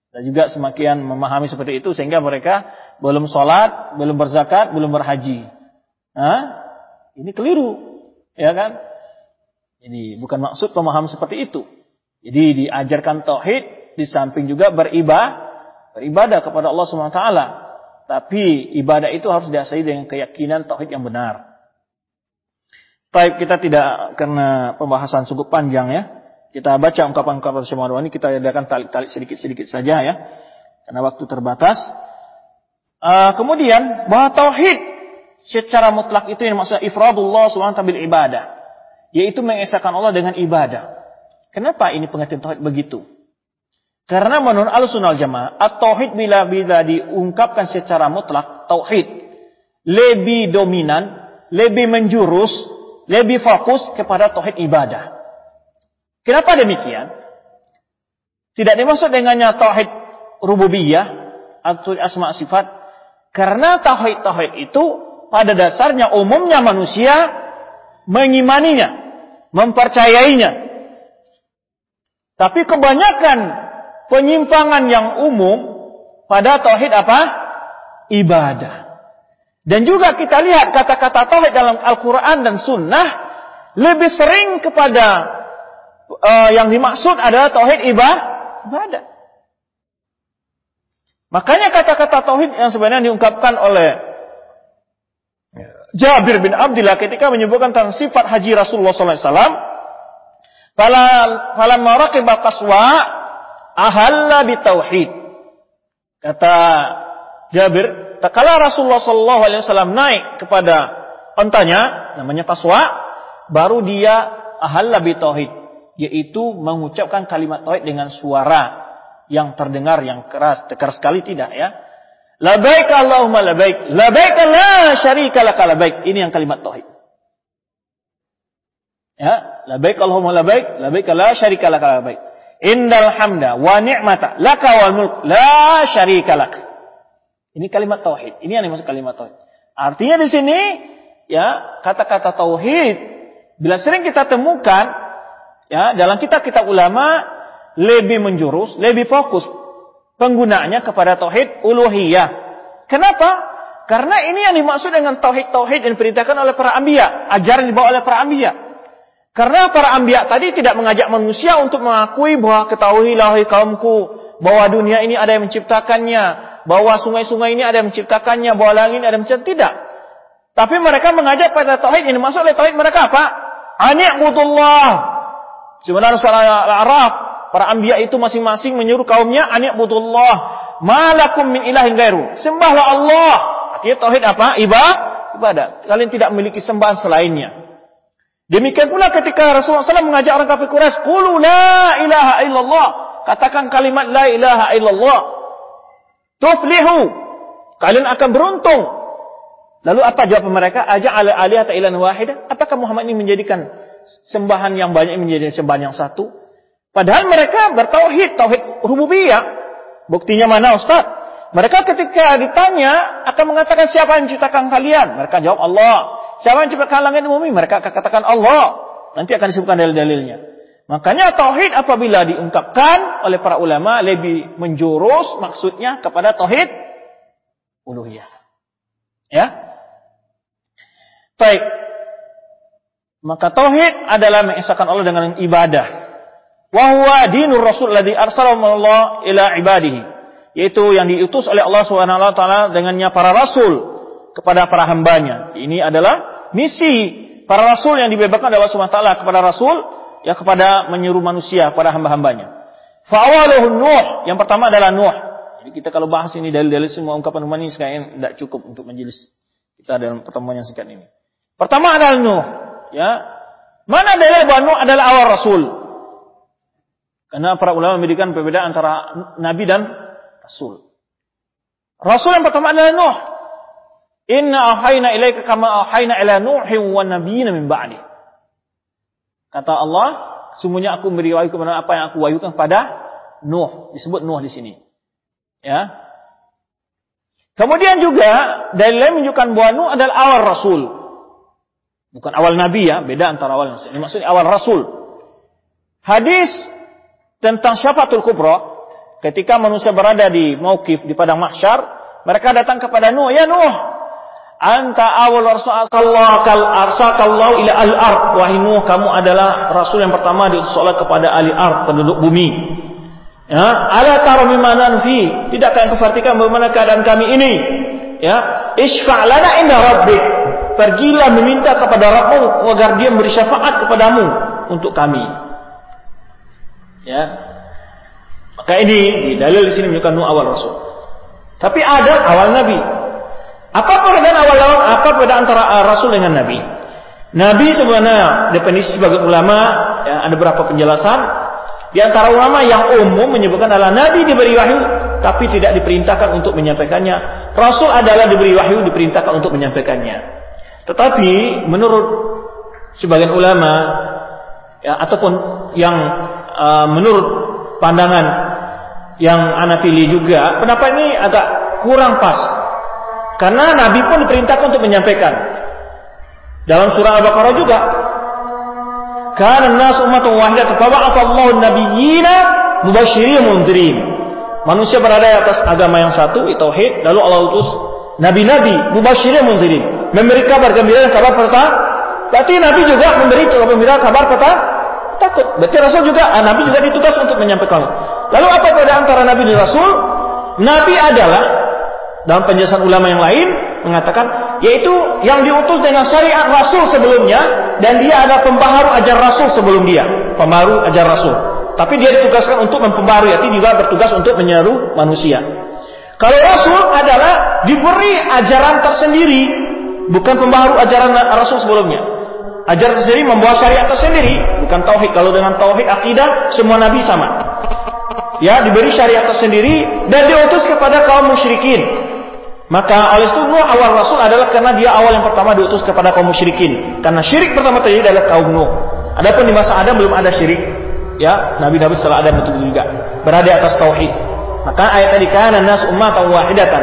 Dan juga semakin memahami seperti itu sehingga mereka belum sholat, belum berzakat, belum berhaji. Hah? Ini keliru, ya kan? Jadi bukan maksud pemahaman seperti itu. Jadi diajarkan tauhid di samping juga beribadah, beribadah kepada Allah Subhanahu taala. Tapi ibadah itu harus diasai dengan keyakinan tauhid yang benar. Baik, kita tidak karena pembahasan cukup panjang ya. Kita baca ungkapan-ungkapan Syekh ini kita adakan talik-talik sedikit-sedikit saja ya. Karena waktu terbatas. Uh, kemudian bahwa tauhid secara mutlak itu yang maksudnya ifradullah subhanahu bil ibadah. Yaitu mengesahkan Allah dengan ibadah. Kenapa ini pengertian tauhid begitu? Karena menurut al-sunnah jamaah, at-tauhid bila bila diungkapkan secara mutlak, tauhid lebih dominan, lebih menjurus, lebih fokus kepada tauhid ibadah. Kenapa demikian? Tidak dimaksud dengannya tauhid rububiyah atau asma sifat karena tauhid-tauhid itu pada dasarnya umumnya manusia mengimaninya, mempercayainya. Tapi kebanyakan penyimpangan yang umum pada tauhid apa? Ibadah. Dan juga kita lihat kata-kata tauhid dalam Al-Quran dan Sunnah lebih sering kepada uh, yang dimaksud adalah tauhid ibadah. Makanya kata-kata tauhid yang sebenarnya diungkapkan oleh Jabir bin Abdullah ketika menyebutkan tentang sifat haji Rasulullah SAW. Fala maraqiba qaswa ahalla bitauhid. Kata Jabir, kala Rasulullah sallallahu alaihi wasallam naik kepada ontanya namanya Qaswa, baru dia ahalla bitauhid yaitu mengucapkan kalimat tauhid dengan suara yang terdengar yang keras, tekar sekali tidak ya. Labaik Allahumma labaik, labaik la syarika laka labaik. Ini yang kalimat tauhid. Ya, labaik Allahumma labaik, labaik la syarika laka labaik. Indal hamda wa ni'mata laka wal mulk la syarika lak. Ini kalimat tauhid. Ini yang dimaksud kalimat tauhid. Artinya di sini ya, kata-kata tauhid bila sering kita temukan ya dalam kitab-kitab ulama lebih menjurus, lebih fokus penggunaannya kepada tauhid uluhiyah. Kenapa? Karena ini yang dimaksud dengan tauhid-tauhid yang diperintahkan oleh para anbiya, ajaran dibawa oleh para anbiya. Karena para anbiya tadi tidak mengajak manusia untuk mengakui bahwa ketahuilah kaumku bahwa dunia ini ada yang menciptakannya, bahwa sungai-sungai ini ada yang menciptakannya, bahwa langit ada yang menciptakan tidak. Tapi mereka mengajak pada tauhid ini maksud oleh tauhid mereka apa? Ani'budullah Sebenarnya surah Al-A'raf, para anbiya itu masing-masing menyuruh kaumnya ani'budullah, malakum min ilahin gairu. Sembahlah Allah. Artinya tauhid apa? Ibadah. Ibadah. Kalian tidak memiliki sembahan selainnya. Demikian pula ketika Rasulullah SAW mengajak orang kafir Quraisy, "Qulu la ilaha illallah." Katakan kalimat la ilaha illallah. Tuflihu. Kalian akan beruntung. Lalu apa jawaban mereka? Aja ala alihata ilan wahidah. Apakah Muhammad ini menjadikan sembahan yang banyak menjadi sembahan yang satu. Padahal mereka bertauhid, tauhid rububiyah. Buktinya mana Ustaz? Mereka ketika ditanya akan mengatakan siapa yang menciptakan kalian? Mereka jawab Allah. Siapa yang menciptakan langit dan bumi? Mereka akan katakan Allah. Nanti akan disebutkan dalil-dalilnya. Makanya tauhid apabila diungkapkan oleh para ulama lebih menjurus maksudnya kepada tauhid uluhiyah. Ya. Baik. Maka tauhid adalah mengesahkan Allah dengan ibadah. Wa huwa dinur rasul ladzi ila ibadihi. Yaitu yang diutus oleh Allah taala dengannya para rasul kepada para hambanya. Ini adalah misi para rasul yang dibebaskan oleh Allah taala kepada rasul ya kepada menyuruh manusia pada hamba-hambanya. Fa Nuh, yang pertama adalah Nuh. Jadi kita kalau bahas ini dalil-dalil semua ungkapan Nuh ini tidak cukup untuk majelis kita dalam pertemuan yang singkat ini. Pertama adalah Nuh. Ya. Mana dalil bahwa Nuh adalah awal Rasul? Karena para ulama memberikan perbedaan antara nabi dan rasul. Rasul yang pertama adalah Nuh. Inna ahayna ilaika kama ahayna ila Nuhin wa nabiyina min ba'di. Kata Allah, sungguhnya aku memberi wahyu kepada apa yang aku wahyukan kepada Nuh. Disebut Nuh di sini. Ya. Kemudian juga dari lain menunjukkan bahwa Nuh adalah awal Rasul. Bukan awal Nabi ya, beda antara awal Nabi. Ini maksudnya awal Rasul. Hadis tentang syafatul kubra, ketika manusia berada di maukif di padang mahsyar, mereka datang kepada Nuh, ya Nuh, anta awal rasul kal arsakallahu ila al ard. Wahai Nuh kamu adalah rasul yang pertama diutus kepada ahli ard penduduk bumi. Ya ala tara mimma fi tidakkah engkau perhatikan bagaimana keadaan kami ini? Ya isfa lana inda rabbik pergilah meminta kepada Rabbmu agar dia memberi syafaat kepadamu untuk kami. Ya. Maka ini di dalil di sini menunjukkan nu awal Rasul. Tapi ada awal Nabi. Apa perbedaan awal awal? Apa perbedaan antara uh, Rasul dengan Nabi? Nabi sebenarnya definisi sebagai ulama ya, ada beberapa penjelasan. Di antara ulama yang umum menyebutkan adalah Nabi diberi wahyu tapi tidak diperintahkan untuk menyampaikannya. Rasul adalah diberi wahyu diperintahkan untuk menyampaikannya. Tetapi menurut sebagian ulama ya, ataupun yang uh, menurut pandangan yang anak pilih juga, pendapat ini agak kurang pas. Karena Nabi pun diperintahkan untuk menyampaikan. Dalam surah Al-Baqarah juga, karena nas umatun wahidah faba'atha Allahu nabiyyina mubasysyirin mundzirin. Manusia berada atas agama yang satu, tauhid, lalu Allah utus nabi-nabi mubasysyirin mundzirin memberi kabar gembira dan kabar perta berarti nabi juga memberi kabar gembira kabar perta takut. Berarti rasul juga ah, nabi juga ditugas untuk menyampaikan. Lalu apa beda antara nabi dan rasul? Nabi adalah dalam penjelasan ulama yang lain mengatakan yaitu yang diutus dengan syariat rasul sebelumnya dan dia ada pembaharu ajar rasul sebelum dia. Pembaharu ajar rasul. Tapi dia ditugaskan untuk mempembaharui artinya juga bertugas untuk menyeru manusia. Kalau Rasul adalah diberi ajaran tersendiri, bukan pembaharu ajaran Rasul sebelumnya. Ajaran tersendiri membawa syariat tersendiri, bukan tauhid. Kalau dengan tauhid akidah semua nabi sama. Ya, diberi syariat tersendiri dan diutus kepada kaum musyrikin. Maka oleh itu Nuh awal Rasul adalah karena dia awal yang pertama diutus kepada kaum musyrikin. Karena syirik pertama terjadi adalah kaum Nuh. Adapun di masa Adam belum ada syirik. Ya, nabi-nabi setelah Adam itu juga berada atas tauhid. Maka ayat tadi kana nas ummatan wahidatan.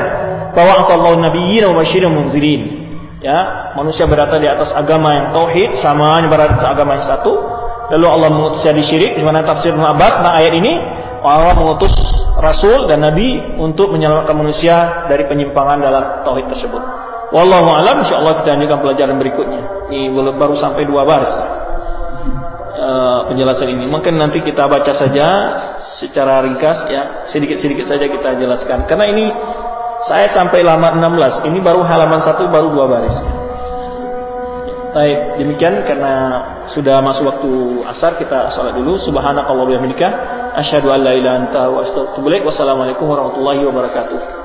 Bahwa Allah nabiyyin wa basyirin munzirin. Ya, manusia berada di atas agama yang tauhid, sama berada di atas agama yang satu. Lalu Allah mengutus jadi syirik, di mana tafsir Abbas nah ayat ini Allah mengutus rasul dan nabi untuk menyelamatkan manusia dari penyimpangan dalam tauhid tersebut. Wallahu alam insyaallah kita lanjutkan pelajaran berikutnya. Ini baru sampai dua baris. Uh, penjelasan ini. Mungkin nanti kita baca saja secara ringkas ya, sedikit-sedikit saja kita jelaskan. Karena ini saya sampai halaman 16, ini baru halaman satu baru dua baris. Baik, demikian karena sudah masuk waktu asar kita salat dulu. Subhanakallah bihamdika asyhadu an la ilaha illa anta wa Wassalamualaikum warahmatullahi wabarakatuh.